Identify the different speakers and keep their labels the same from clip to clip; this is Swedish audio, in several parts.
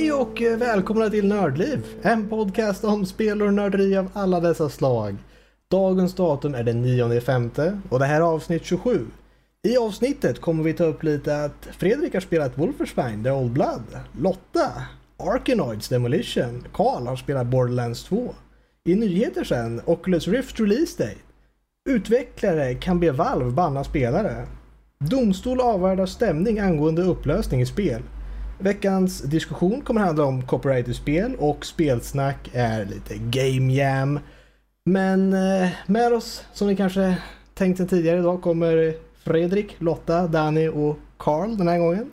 Speaker 1: Hej och eh, välkomna till Nördliv! En podcast om spel och nörderi av alla dessa slag. Dagens datum är den 9 femte och det här är avsnitt 27. I avsnittet kommer vi ta upp lite att Fredrik har spelat Wolfenstein The Old Blood, Lotta, Arkanoids Demolition, Karl har spelat Borderlands 2. I nyheter sen, Oculus Rift Release Date. Utvecklare kan be Valve banna spelare. Domstol avvärdar stämning angående upplösning i spel. Veckans diskussion kommer handla om copyrighted-spel och spelsnack är lite game jam. Men eh, med oss, som ni kanske tänkt sen tidigare idag, kommer Fredrik, Lotta, Danny och Carl den här gången.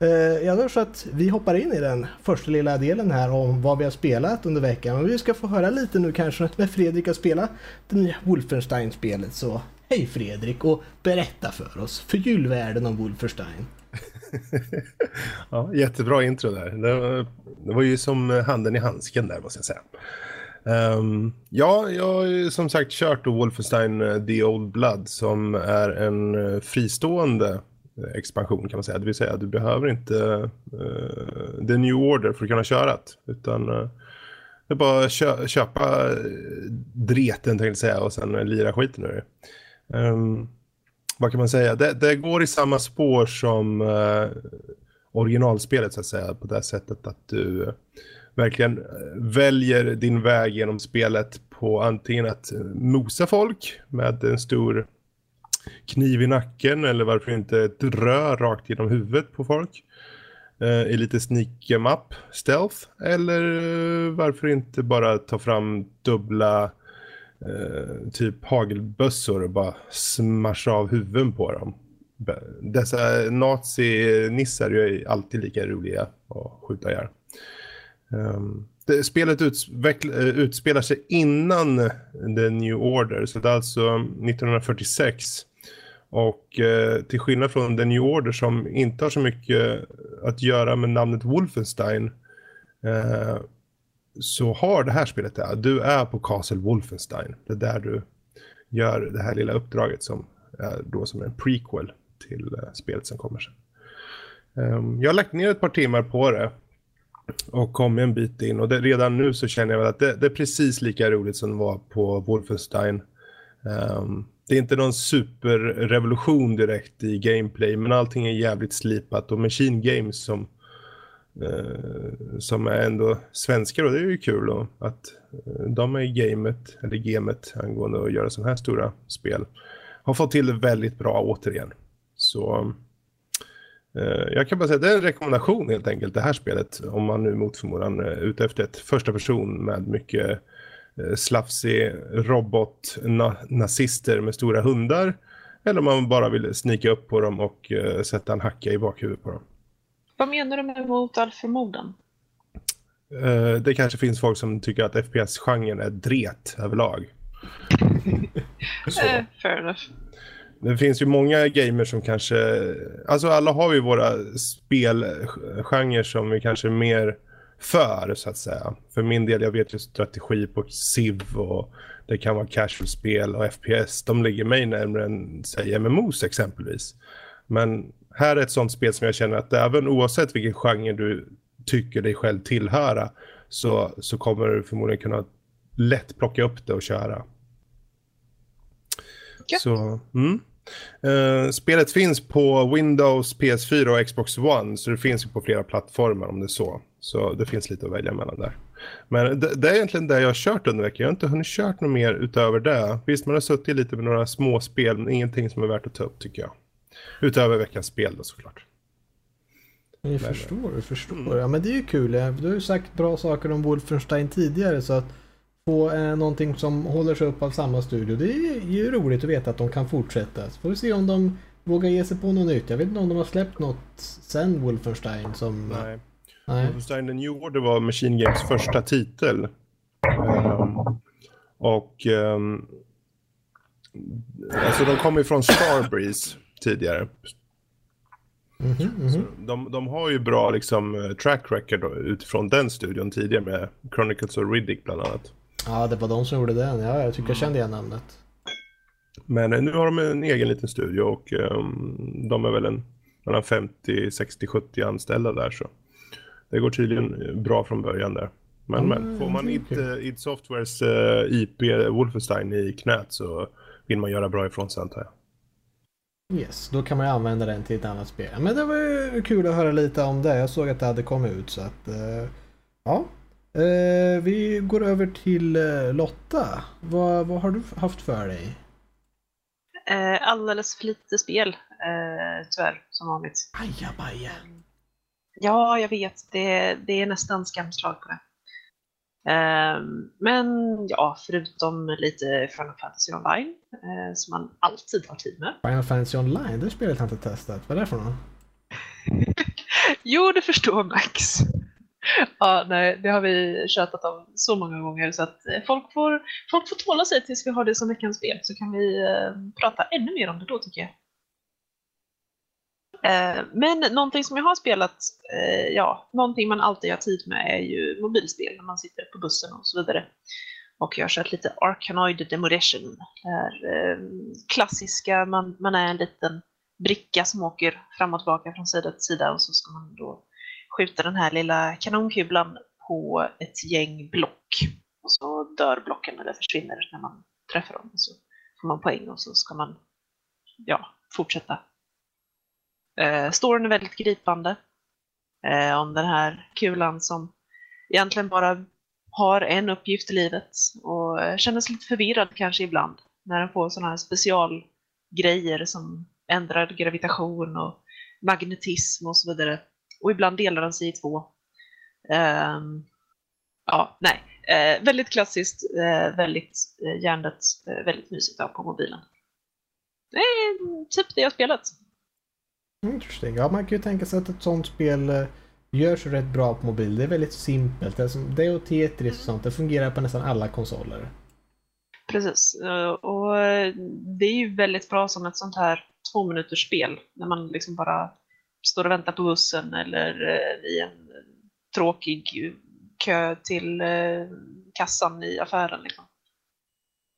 Speaker 1: Eh, jag tror så att vi hoppar in i den första lilla delen här om vad vi har spelat under veckan. Och vi ska få höra lite nu kanske när Fredrik har spelat det nya Wolfenstein-spelet. Så hej Fredrik och berätta för oss, förgyll världen om Wolfenstein.
Speaker 2: ja, jättebra intro där. Det var, det var ju som handen i handsken där måste jag säga. Um, ja, jag har som sagt kört då Wolfenstein eh, The Old Blood som är en eh, fristående eh, expansion kan man säga. Det vill säga du behöver inte uh, The New Order för att kunna köra det. Utan uh, det är bara att kö köpa dreten tänkte jag säga och sen lira skiten ur det. Um, vad kan man säga? Det, det, går i samma spår som eh, originalspelet så att säga. På det sättet att du eh, verkligen eh, väljer din väg genom spelet på antingen att mosa folk med en stor kniv i nacken eller varför inte ett rör rakt genom huvudet på folk eh, i lite sneak em up stealth eller varför inte bara ta fram dubbla eh, typ hagelbössor och bara smasha av huvuden på dem. Dessa nazi-nissar är ju alltid lika roliga att skjuta ihjäl. Um, det, spelet eh, utspelar sig innan The New Order, så det är alltså 1946. Och eh, till skillnad från The New Order som inte har så mycket att göra med namnet Wolfenstein eh, så har det här spelet det. Du är på Castle Wolfenstein. Det är där du gör det här lilla uppdraget som är då som en prequel till eh, spelet som kommer sen. Ehm, jag har lagt ner ett par timmar på det och kom en bit in och det, redan nu så känner jag väl att det, det, är precis lika roligt som det var på Wolfenstein. Um, det är inte någon superrevolution direkt i gameplay men allting är jävligt slipat och Machine Games som, uh, Eh, som är ändå svenskar och det är ju kul då, att uh, de är i gamet, eller gamet angående att göra sådana här stora spel. Har fått till det väldigt bra återigen. Så Eh, jag kan bara säga att det är en rekommendation helt enkelt, det här spelet. Om man nu mot förmodan är ute efter ett första person med mycket eh, slafsig robot-nazister med stora hundar. Eller om man bara vill snika upp på dem och uh, sätta en hacka i bakhuvudet på dem.
Speaker 3: Vad menar du med mot all förmodan?
Speaker 2: Uh, det kanske finns folk som tycker att FPS-genren är dret överlag.
Speaker 3: Uh, fair enough.
Speaker 2: Det finns ju många gamers som kanske... Alltså alla har ju våra spelgenrer som vi kanske är mer för så att säga. För min del, jag vet ju strategi på Civ och det kan vara casual-spel och FPS. De ligger mig närmare än, säg MMOs exempelvis. Men här är ett sånt spel som jag känner att även oavsett vilken genre du tycker dig själv tillhöra så, så kommer du förmodligen kunna lätt plocka upp det och köra. Ja. Så, mm. Uh, spelet finns på Windows, PS4 och Xbox One. Så det finns på flera plattformar om det är så. Så det finns lite att välja mellan där. Men det, det är egentligen det jag har kört under veckan. Jag har inte hunnit kört något mer utöver det. Visst, man har suttit lite med några små spel, men ingenting som är värt att ta upp tycker jag. Utöver veckans spel då såklart.
Speaker 1: Jag förstår, jag förstår. Ja men det är ju kul. Du har ju sagt bra saker om Wolfenstein tidigare så att på eh, någonting som håller sig upp av samma studio. Det är ju roligt att veta att de kan fortsätta. Så får vi se om de vågar ge sig på något nytt. Jag vet inte om de har släppt något sen Wolfenstein som...
Speaker 2: Nej. Nej. Wolfenstein The New Order var Machine Games första titel. Um, och... Um, alltså de kommer ju från Starbreeze tidigare. Mm -hmm, mm -hmm. De, de, har ju bra liksom, track record utifrån den studion tidigare med Chronicles of Riddick bland annat.
Speaker 1: Ja, det var de som gjorde den. Ja, jag tycker mm. jag kände igen namnet.
Speaker 2: Men eh, nu har de en egen liten studio och um, de är väl en mellan 50, 60, 70 anställda där så. det går tydligen bra från början där. Men,
Speaker 1: Mm,
Speaker 2: men får man inte
Speaker 1: kul.
Speaker 2: id Softwares eh, IP Wolfenstein i knät så vill man göra bra ifrån sig antar jag.
Speaker 1: Yes, då kan man ju använda den till ett annat spel. Men det var ju kul att höra lite om det. Jag såg att det hade kommit ut så att... eh, ja. Eh, vi går över till eh, Lotta. Vad, vad har du haft för dig?
Speaker 3: Alldeles för lite spel, tyvärr, som vanligt.
Speaker 1: Ajabaja.
Speaker 3: Ja, jag vet. Det, det är nästan skamslag på det. Ehm, men ja, förutom lite Final Fantasy Online, eh, som man alltid har tid med.
Speaker 1: Final Fantasy Online, det spelet har jag inte testat. Vad är det för något?
Speaker 3: Jo, det förstår Max. Ja, nej, det har vi tjatat om så många gånger så att eh, folk får, folk får tåla sig tills vi har det som veckans spel så kan vi eh, prata ännu mer om det då tycker jag. Eh, men någonting som jag har spelat, eh, ja, någonting man alltid har tid med är ju mobilspel när man sitter på bussen och så vidare. Och jag har kört lite Arkanoid Demolition. Det här eh, klassiska, man, man är en liten bricka som åker fram och tillbaka från sida till sida och så ska man då skjuta den här lilla kanonkulan på ett gäng block. Och så dör blocken eller försvinner när man träffar dem. Och så får man poäng och så ska man ja, fortsätta. Eh, storyn är väldigt gripande. Eh, om den här kulan som egentligen bara har en uppgift i livet och eh, känner sig lite förvirrad kanske ibland när den får sådana här specialgrejer som ändrad gravitation och magnetism och så vidare. Och ibland delar den sig i två. Eh, ja, nej. Eh, väldigt klassiskt, eh, väldigt eh, hjärndött, eh, väldigt mysigt att ha på mobilen. Det är typ det jag har spelat.
Speaker 1: Interesting. Ja, man kan ju tänka sig att ett sånt spel eh, görs rätt bra på mobil. Det är väldigt simpelt. Det, är som, det och Tetris och sånt, det fungerar på nästan alla konsoler.
Speaker 3: Precis. Eh, Och eh, det är ju väldigt bra som ett sånt här två minuters spel när man liksom bara står och väntar på bussen eller i en tråkig kö till kassan i affären. Liksom.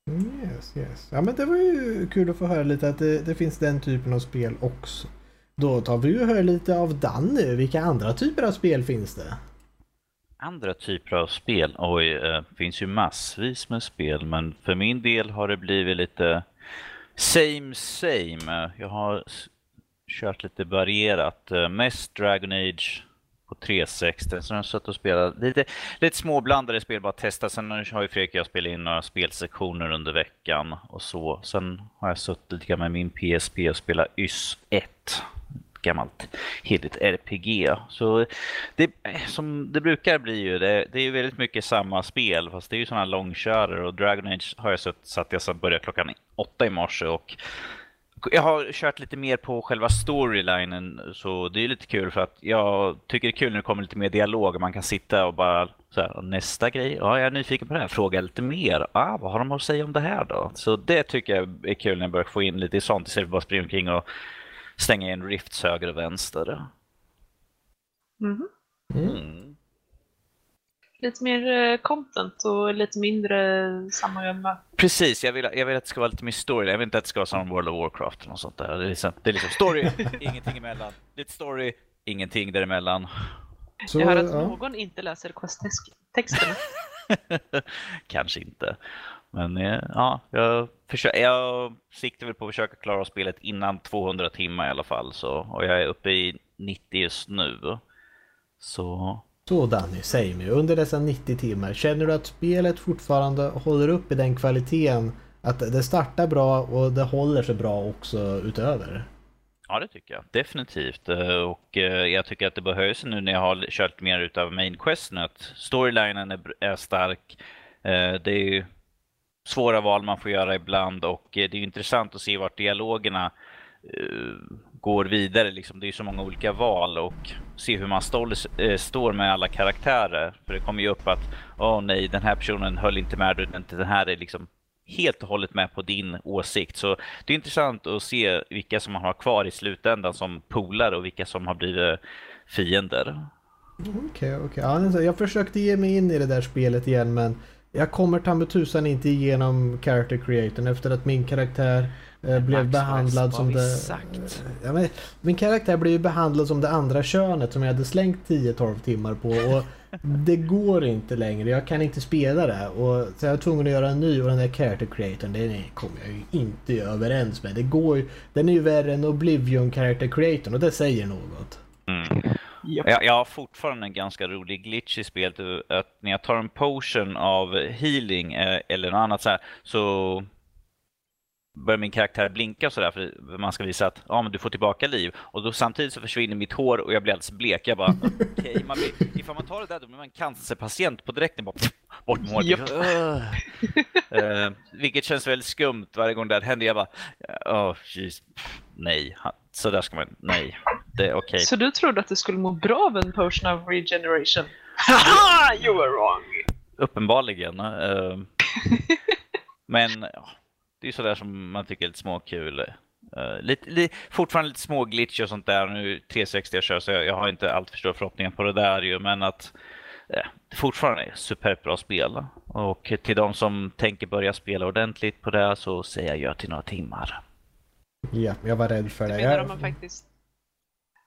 Speaker 1: Mm, Yes, yes. Ja, men det var ju kul att få höra lite att det, det finns den typen av spel också. Då tar vi och hör lite av Danny. Vilka andra typer av spel finns det?
Speaker 4: Andra typer av spel? Oj, det finns ju massvis med spel, men för min del har det blivit lite same same. Jag har kört lite varierat. Eh, mest Dragon Age på 360, sen har jag suttit och spelat lite, lite småblandade spel, bara testa. Sen har ju Fredrik och jag spelat in några spelsektioner under veckan och så. Sen har jag suttit lite med min PSP och spelat YS 1 gammalt heligt RPG. Så det, som det brukar bli ju, det, det är ju väldigt mycket samma spel fast det är ju sådana långkörare. Och Dragon Age har jag sett så att jag så började klockan åtta i morse och jag har kört lite mer på själva storylinen så det är lite kul för att jag tycker det är kul när det kommer lite mer dialog. Och man kan sitta och bara så här, nästa grej, ja jag är nyfiken på det här, fråga lite mer, ah, vad har de att säga om det här då? Så det tycker jag är kul när jag börjar få in lite sånt. Istället för att bara springa omkring och stänga in rifts höger och vänster.
Speaker 3: Mhm.
Speaker 4: Mm.
Speaker 3: Lite mer eh, content och lite mindre samma
Speaker 4: Precis, jag vill, jag vill att det ska vara lite mer story. Jag vill inte att det ska vara som World of Warcraft eller något sånt där. Det är liksom, det är liksom story, ingenting emellan. Lite story, ingenting däremellan.
Speaker 1: Så,
Speaker 3: Jag hör att
Speaker 1: ja.
Speaker 3: någon inte läser questtexterna.
Speaker 4: Kanske inte. Men eh, ja, jag, jag siktar väl på att försöka klara spelet innan 200 timmar i alla fall. Så, och jag är uppe i 90 just nu. Så
Speaker 1: Så Danny, säg mig. Under dessa 90 timmar, känner du att spelet fortfarande håller upp i den kvaliteten? Att det startar bra och det håller sig bra också utöver?
Speaker 4: Ja, det tycker jag. Definitivt. Och eh, jag tycker att det behövs nu när jag har kört mer utav Main Quest nu. att Storylinen är, stark. Eh, Det är ju svåra val man får göra ibland och eh, det är intressant att se vart dialogerna eh, går vidare. Liksom. Det är så många olika val och se hur man står, eh, står med alla karaktärer. För det kommer ju upp att åh nej, den här personen höll inte med, utan den här är liksom helt och hållet med på din åsikt. Så det är intressant att se vilka som man har kvar i slutändan som polare och vilka som har blivit fiender.
Speaker 1: Mm, okej, okej. Okay. jag försökte ge mig in i det där spelet igen men jag kommer ta med tusan inte igenom character creatorn efter att min karaktär eh, blev
Speaker 4: Max,
Speaker 1: behandlad
Speaker 4: vad
Speaker 1: som det...
Speaker 4: sagt?
Speaker 1: Ja, men, min karaktär blev ju behandlad som det andra könet som jag hade slängt 10-12 timmar på och det går inte längre. Jag kan inte spela det. Och, så jag var tvungen att göra en ny och den där character creatorn den kommer jag ju inte överens med. Det går ju, den är ju värre än Oblivion character creatorn och det säger något.
Speaker 4: Mm.
Speaker 3: Japp.
Speaker 4: Jag, jag har fortfarande en ganska rolig glitch i spelet. Att när jag tar en potion av healing eh, eller något annat så här, så börjar min karaktär blinka sådär för man ska visa att ja, men du får tillbaka liv. Och då samtidigt så försvinner mitt hår och jag blir alldeles blek. Jag bara, okej, man blir, ifall man tar det där då blir man cancerpatient på direkten. Bara, bort med håret.
Speaker 3: Japp.
Speaker 4: Eh, vilket känns väldigt skumt varje gång det händer. Jag bara, oh, jeez, nej, så där ska man, nej, det är okej.
Speaker 3: Så du trodde att du skulle må bra av en potion of regeneration? Haha, you were wrong!
Speaker 4: Uppenbarligen. eh, men ja, det är ju sådär som man tycker är lite småkul. Uh, lite, li, fortfarande lite små glitch och sånt där. Nu är det 360 jag kör så jag, jag har inte allt för stora förhoppningar på det där ju. Men att eh, det fortfarande är superbt bra spel. Och till de som tänker börja spela ordentligt på det så säger jag ja till några timmar.
Speaker 1: Ja, jag var rädd för det.
Speaker 3: menar
Speaker 1: Jag,
Speaker 3: man faktiskt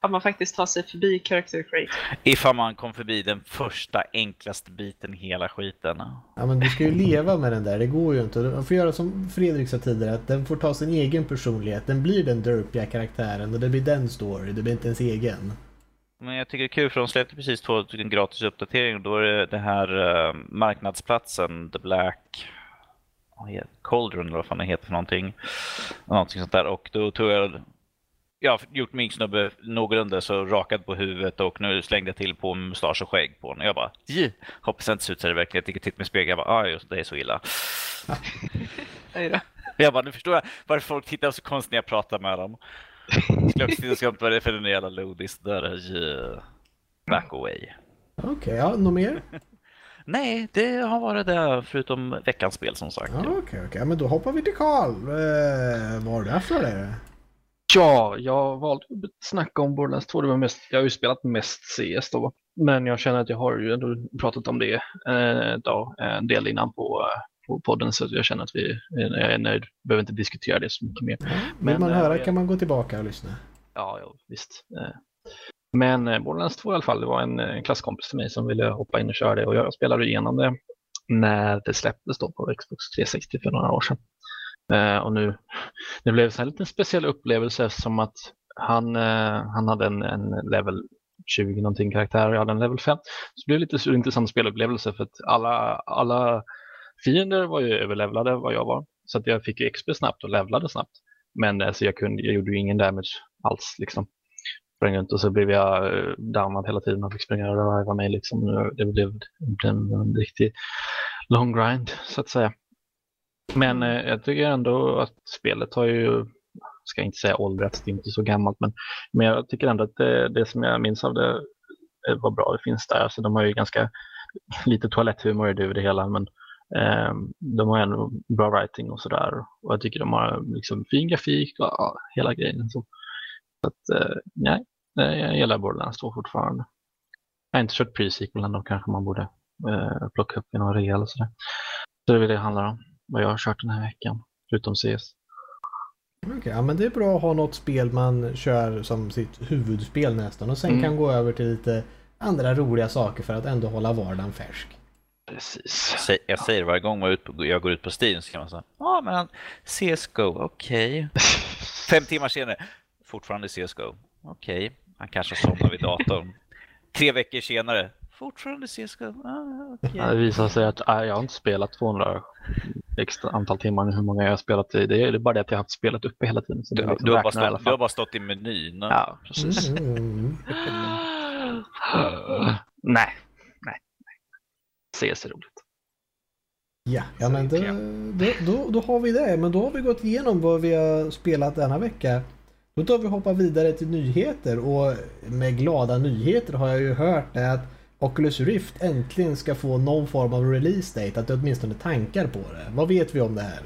Speaker 3: om man faktiskt tar sig förbi character creator?
Speaker 4: Ifall man kom förbi den första enklaste biten i hela skiten.
Speaker 1: ja, men du ska ju leva med den där, det går ju inte. Man får göra som Fredrik sa tidigare, att den får ta sin egen personlighet. Den blir den derpiga karaktären och det blir den story, det blir inte ens egen.
Speaker 4: Men jag tycker det är kul för de släppte precis två stycken gratis uppdateringar. Då är det det här eh, marknadsplatsen, The Black Cauldron eller vad fan det heter för någonting. Någonting sånt där. Och då tog jag jag har gjort min snubbe någorlunda så rakad på huvudet och nu slängde jag till på mustasch och skägg på honom. Och jag bara, "Ji." hoppas det inte ser ut så här i verkligheten. Jag tittade mig i spegeln jag bara, ah, just det är så illa. Jag bara, nu förstår jag varför folk tittar så konstigt när jag pratar med dem. Vad det är för en jävla lodis där. Ji. Back away.
Speaker 1: Okej, ja, något mer?
Speaker 4: Nej, det har varit det förutom veckans spel som sagt.
Speaker 1: Ja, Okej, okej, ja, men då hoppar vi till Karl. Eh, vad har du haft för det?
Speaker 5: Ja, jag valde att snacka om Borderlands 2. Det var mest, jag har ju spelat mest CS då. Men jag känner att jag har ju ändå pratat om det eh, då, en del innan på, eh, på podden så jag känner att vi jag är nöjd. Behöver inte diskutera det så mycket mer.
Speaker 1: Ja, vill
Speaker 5: Men,
Speaker 1: man
Speaker 5: eh,
Speaker 1: höra
Speaker 5: jag-
Speaker 1: kan man gå tillbaka och lyssna.
Speaker 5: Ja, ja visst. Eh, Men eh, Borderlands 2 i alla fall, det var en, eh, klasskompis till mig som ville hoppa in och köra det och jag spelade igenom det när det släpptes då på Xbox 360 för några år sedan. Eh, Och nu, det blev så här lite en speciell upplevelse som att han, eh, han hade en, en level 20 någonting karaktär och jag hade en level 5. Så det blev lite så intressant spelupplevelse för att alla, alla fiender var ju överlevlade vad jag var. Så att jag fick ju XP snabbt och levlade snabbt. Men alltså, jag, kunde, jag gjorde ju ingen damage alls. Liksom. Sprang runt och så blev jag eh, downad hela tiden och fick springa och reviva mig. Liksom. Det blev, det blev en riktig long grind så att säga. Men eh, jag tycker ändå att spelet har ju, ska inte säga åldrats, det är inte så gammalt, men, men jag tycker ändå att det, det som jag minns av det eh, var bra. Det finns där. Alltså, de har ju ganska lite toaletthumor i det över det hela, men eh, de har ändå bra writing och sådär. Och jag tycker de har liksom fin grafik och ja, hela grejen. Så, så att, eh, nej, jag gillar Borderlands 2 fortfarande. Jag har inte kört pre-sequelen, då kanske man borde eh, plocka upp i någon rea eller sådär. Så det är det det handlar om, vad jag har kört den här veckan, förutom CS.
Speaker 1: Okej, ja, men det är bra att ha något spel man kör som sitt huvudspel nästan och sen
Speaker 5: Mm.
Speaker 1: kan gå över till lite andra roliga saker för att ändå hålla vardagen färsk.
Speaker 5: Precis.
Speaker 4: Jag säger varje gång jag, ut på, jag går ut på Steam så kan man säga ja men CSGO, okej. Fem timmar senare, fortfarande CSGO, okej. Han kanske somnar vid datorn. Tre veckor senare, fortfarande CSGO, ah.
Speaker 5: Ja, det visar sig att äh, jag har inte spelat 200 extra antal timmar nu, hur många jag har spelat i. Det är det är bara det att jag har haft spelet uppe hela tiden. Så det
Speaker 4: Du,
Speaker 5: liksom
Speaker 4: du, har bara
Speaker 5: räknar i alla
Speaker 4: stått, du har bara stått i menyn.
Speaker 5: Ja, precis.
Speaker 1: Mm, mm,
Speaker 5: nej, nej, nej. CS är roligt.
Speaker 1: Ja, ja men då, då, då, då har vi det. Men då har vi gått igenom vad vi har spelat denna vecka. Då tar vi och hoppar vidare till nyheter och med glada nyheter har jag ju hört det att Oculus Rift äntligen ska få någon form av release date, att det åtminstone tankar på det. Vad vet vi om det här?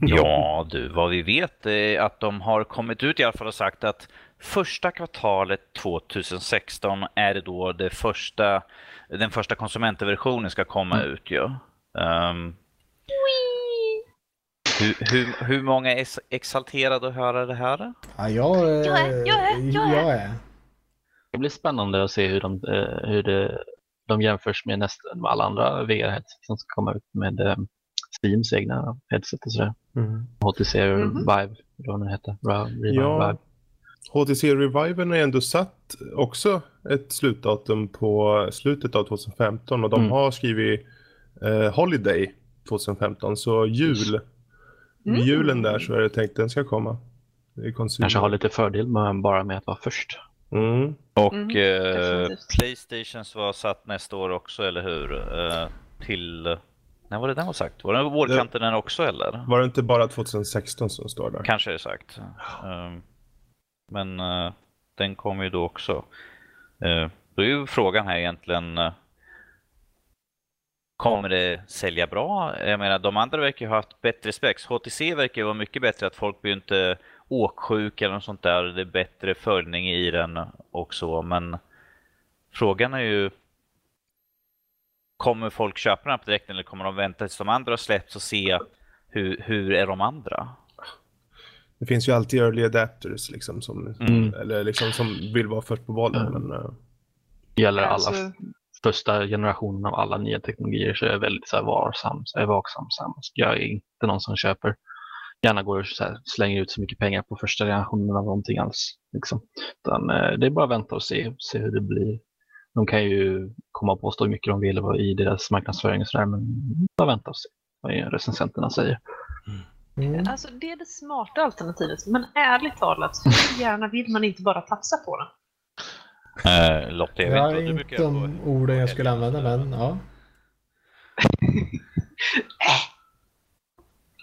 Speaker 4: Ja du, vad vi vet är att de har kommit ut i alla fall och sagt att första kvartalet 2016 är det då det första, den första konsumentversionen ska komma
Speaker 5: Mm.
Speaker 4: ut. Ja. Ehm, hur, hur, hur många är ex- exalterade att höra det här?
Speaker 1: Ja, jag, eh,
Speaker 3: Jag är, jag är, jag är.
Speaker 5: Det blir spännande att se hur de, eh, hur det, de jämförs med nästan med alla andra VR-headset som ska komma ut med eh, Steams egna headset och sådär.
Speaker 2: Mm.
Speaker 5: HTC
Speaker 3: Mhm.
Speaker 5: Vive, eller vad den heter. Ra- Revive
Speaker 2: Ja.
Speaker 5: Vive.
Speaker 2: HTC Reviven har ändå satt också ett slutdatum på slutet av 2015 och de
Speaker 5: Mm.
Speaker 2: har skrivit eh, Holiday 2015 så jul.
Speaker 3: Mm.
Speaker 2: Julen där så är det tänkt den ska komma.
Speaker 5: Kanske har lite fördel med, bara med att vara först.
Speaker 2: Mm.
Speaker 4: Och
Speaker 3: Mm,
Speaker 4: eh. Playstations var satt nästa år också, eller hur? Eh, till... När var det den var sagt? Var det vårkanten den också eller?
Speaker 2: Var det inte bara 2016 som står där?
Speaker 4: Kanske är sagt. Ehm, men eh, den kommer ju då också. Uh, då är ju frågan här egentligen. eh, kommer det sälja bra? Jag menar de andra verkar ju ha haft bättre specs. HTC verkar ju vara mycket bättre att folk blir inte åksjuka eller något sånt där. Det är bättre följning i den och så. Men frågan är ju. Kommer folk köpa den här på direkten eller kommer de vänta tills de andra har släppts och se hur, hur är de andra?
Speaker 2: Det finns ju alltid early adapters liksom som,
Speaker 5: Mm.
Speaker 2: eller liksom som vill vara först på bollen.
Speaker 5: Mm.
Speaker 2: Men, eh,
Speaker 5: Det gäller alla
Speaker 3: Alltså,
Speaker 5: första generationen av alla nya teknologier så är jag väldigt så här varsam, så jag är vaksam. Så Jag är inte någon som köper, gärna går och så här, slänger ut så mycket pengar på första generationen av någonting alls. Liksom. Utan, eh, det är bara att vänta och se, se hur det blir. De kan ju komma och påstå hur mycket de vill i deras marknadsföring och sådär, men bara vänta och se vad recensenterna säger.
Speaker 1: Mm.
Speaker 3: Alltså det är det smarta alternativet, men ärligt talat, hur gärna vill man inte bara tafsa på den?
Speaker 4: Uh, Lotte, jag
Speaker 1: Det
Speaker 4: vet inte
Speaker 1: inte
Speaker 4: brukar
Speaker 1: de orden jag skulle använda, men ja.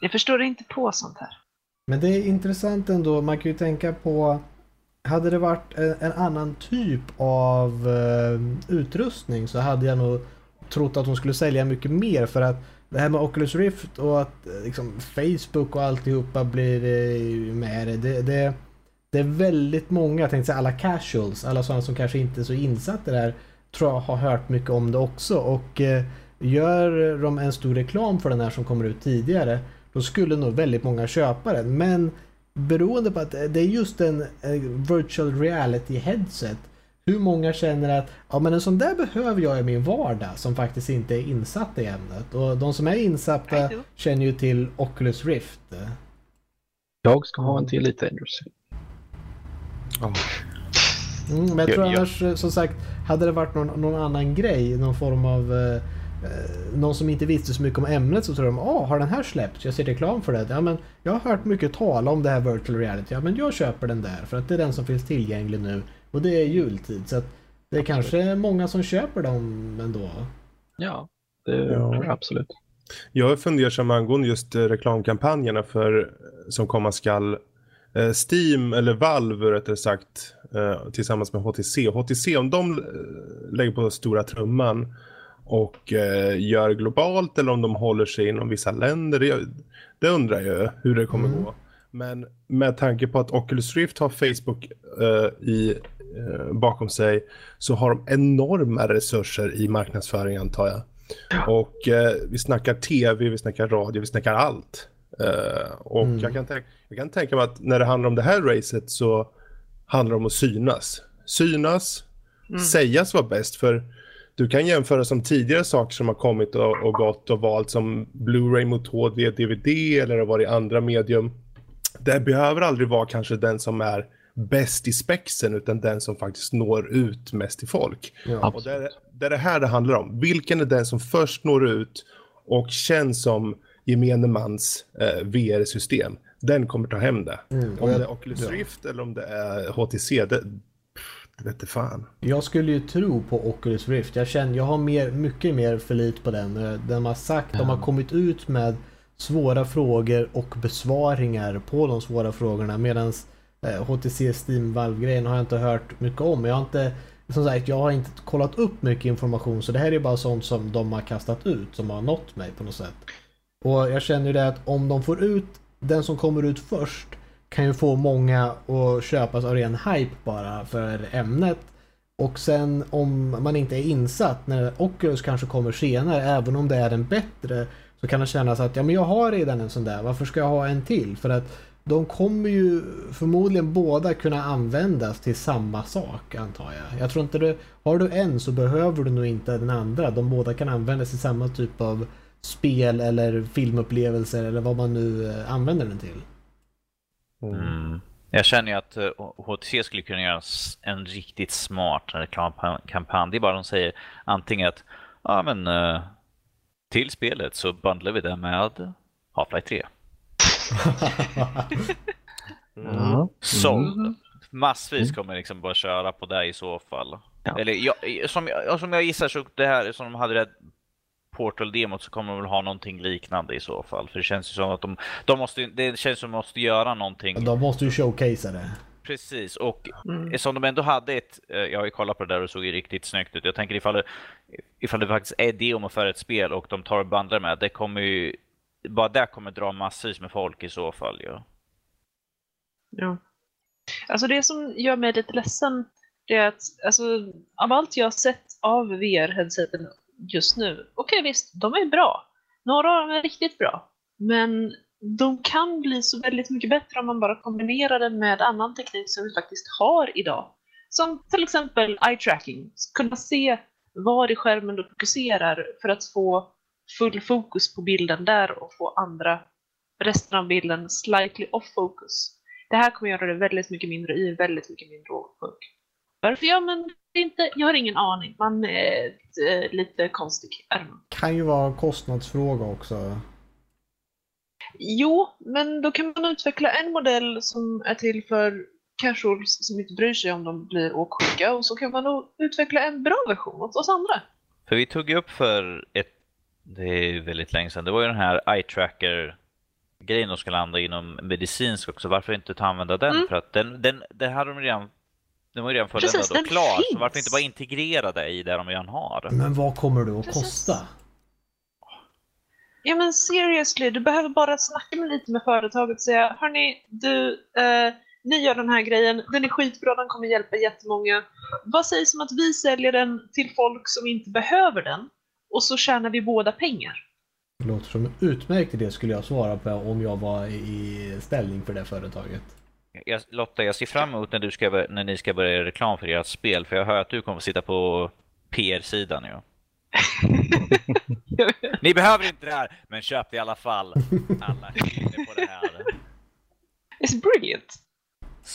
Speaker 3: Jag förstår inte på sånt här.
Speaker 1: Men det är intressant ändå. Man kan ju tänka på hade det varit en, en annan typ av eh, utrustning så hade jag nog trott att de skulle sälja mycket mer för att det här med Oculus Rift och att eh, liksom, Facebook och alltihopa blir eh, med det, det, det. Det är väldigt många, jag tänkte säga alla casuals, alla sådana som kanske inte är så insatta där tror jag har hört mycket om det också och eh, gör de en stor reklam för den här som kommer ut tidigare då skulle nog väldigt många köpa den. Men beroende på att det är just en virtual reality headset. Hur många känner att ja, men en sån där behöver jag i min vardag som faktiskt inte är insatta i ämnet. Och de som är insatta känner ju till Oculus Rift.
Speaker 5: Jag ska ha en till Elite Dangerous.
Speaker 2: ja.
Speaker 1: Mm, men jag tror annars, eh, som sagt, hade det varit någon, någon annan grej, någon form av eh, någon som inte visste så mycket om ämnet så tror de, ah, har den här släppts? Jag ser reklam för det. Ja, men jag har hört mycket tala om det här virtual reality. Ja, men jag köper den där för att det är den som finns tillgänglig nu och det är jultid så att det är kanske många som köper dem ändå.
Speaker 5: Ja, det
Speaker 2: Ja.
Speaker 5: absolut.
Speaker 2: Jag är fundersam angående just eh, reklamkampanjerna för eh, som komma skall. Eh, Steam, eller Valve rättare sagt, eh, tillsammans med HTC. HTC, om de eh, lägger på stora trumman och eh, gör globalt eller om de håller sig inom vissa länder. Det, det undrar jag hur det kommer
Speaker 1: Mm.
Speaker 2: gå. Men med tanke på att Oculus Rift har Facebook eh, i, eh, bakom sig så har de enorma resurser i marknadsföring antar jag. Och eh, vi snackar tv, vi snackar radio, vi snackar allt. Eh, och
Speaker 1: Mm.
Speaker 2: jag, kan tänka, jag kan tänka mig att när det handlar om det här racet så handlar det om att synas. Synas,
Speaker 3: Mm.
Speaker 2: sägas vara bäst. För du kan jämföra som tidigare saker som har kommit och, och gått och valt som Blu-ray mot HD, DVD eller har varit andra medium. Det behöver aldrig vara kanske den som är bäst i spexen utan den som faktiskt når ut mest till folk.
Speaker 1: Ja.
Speaker 2: Och det är, det är det här det handlar om. Vilken är den som först når ut och känns som gemene mans eh, VR-system? Den kommer ta hem det.
Speaker 1: Mm,
Speaker 2: Om
Speaker 1: jag-
Speaker 2: det är Oculus
Speaker 1: ja.
Speaker 2: Rift eller om det är HTC, det, pff, det vet fan.
Speaker 1: Jag skulle ju tro på Oculus Rift. Jag känner, jag har mer, mycket mer förlit på den. Eh, Den har sagt, de har kommit ut med svåra frågor och besvaringar på de svåra frågorna. Medan eh, HTC Steam Valve-grejen har jag inte hört mycket om. Jag har inte, som sagt, jag har inte kollat upp mycket information så det här är bara sånt som de har kastat ut som har nått mig på något sätt. Och jag känner ju det att om de får ut den som kommer ut först kan ju få många att köpas av ren hype bara för ämnet. Och sen om man inte är insatt när Oculus kanske kommer senare, även om det är en bättre, så kan det kännas att ja men jag har redan en sån där, varför ska jag ha en till? För att de kommer ju förmodligen båda kunna användas till samma sak antar jag. Jag tror inte du, har du en så behöver du nog inte den andra. De båda kan användas i samma typ av spel eller filmupplevelser eller vad man nu eh, använder den till.
Speaker 4: Mm. Jag känner ju att HTC skulle kunna göra en riktigt smart reklamkampanj. Det är bara de säger antingen att ja, men, eh, till spelet så bundlar vi det med Half-Life 3.
Speaker 5: Mm.
Speaker 4: Såld. Massvis kommer liksom bara köra på det i så fall.
Speaker 5: Ja.
Speaker 4: Eller jag, som, jag, som jag gissar så det här som de hade det Portal-demot så kommer de väl ha någonting liknande i så fall. För det känns ju som att de, de måste, det känns som att de måste göra någonting.
Speaker 1: De måste ju showcasea det.
Speaker 4: Precis, och
Speaker 3: Mm.
Speaker 4: som de ändå hade ett, eh, jag har ju kollat på det där och såg ju riktigt snyggt ut. Jag tänker ifall det, ifall det faktiskt är demo för ett spel och de tar och bandlar med, det kommer ju, bara det kommer dra massvis med folk i så fall ju. Ja.
Speaker 3: Ja. Alltså det som gör mig lite ledsen, det är att alltså, av allt jag har sett av VR-headseten just nu, okej visst, de är bra. Några av dem är riktigt bra. Men de kan bli så väldigt mycket bättre om man bara kombinerar det med annan teknik som vi faktiskt har idag. Som till exempel eye tracking. Kunna se var i skärmen du fokuserar för att få full fokus på bilden där och få andra resten av bilden slightly off focus. Det här kommer göra det väldigt mycket mindre i väldigt mycket mindre åksjuk. Varför gör man det inte? Jag har ingen aning. Man är eh, lite konstig.
Speaker 1: Kan ju vara en kostnadsfråga också.
Speaker 3: Jo, men då kan man utveckla en modell som är till för casuals som inte bryr sig om de blir åksjuka och så kan man nog utveckla en bra version åt oss andra.
Speaker 4: För vi tog ju upp för ett, det är ju väldigt länge sedan, det var ju den här eye tracker grejen de ska landa inom medicinsk också. Varför inte ta använda den?
Speaker 3: Mm.
Speaker 4: För att den, den, den hade de redan den var ju redan
Speaker 3: Precis,
Speaker 4: fulländad och
Speaker 3: den
Speaker 4: klar, så varför inte bara integrera det i det de redan har?
Speaker 1: Men vad kommer det att
Speaker 3: Precis.
Speaker 1: kosta?
Speaker 3: Ja men seriously, du behöver bara snacka med lite med företaget och säga Hörni, du, eh, ni gör den här grejen, den är skitbra, den kommer hjälpa jättemånga. Vad sägs om att vi säljer den till folk som inte behöver den och så tjänar vi båda pengar?
Speaker 1: Det låter som en utmärkt idé skulle jag svara på om jag var i ställning för det företaget.
Speaker 4: Jag, Lotta, jag ser fram emot när, du ska, när ni ska börja göra reklam för ert spel, för jag hör att du kommer att sitta på PR-sidan ju. Ni behöver inte det här, men köp det i alla fall. Alla på det här.
Speaker 3: It's brilliant!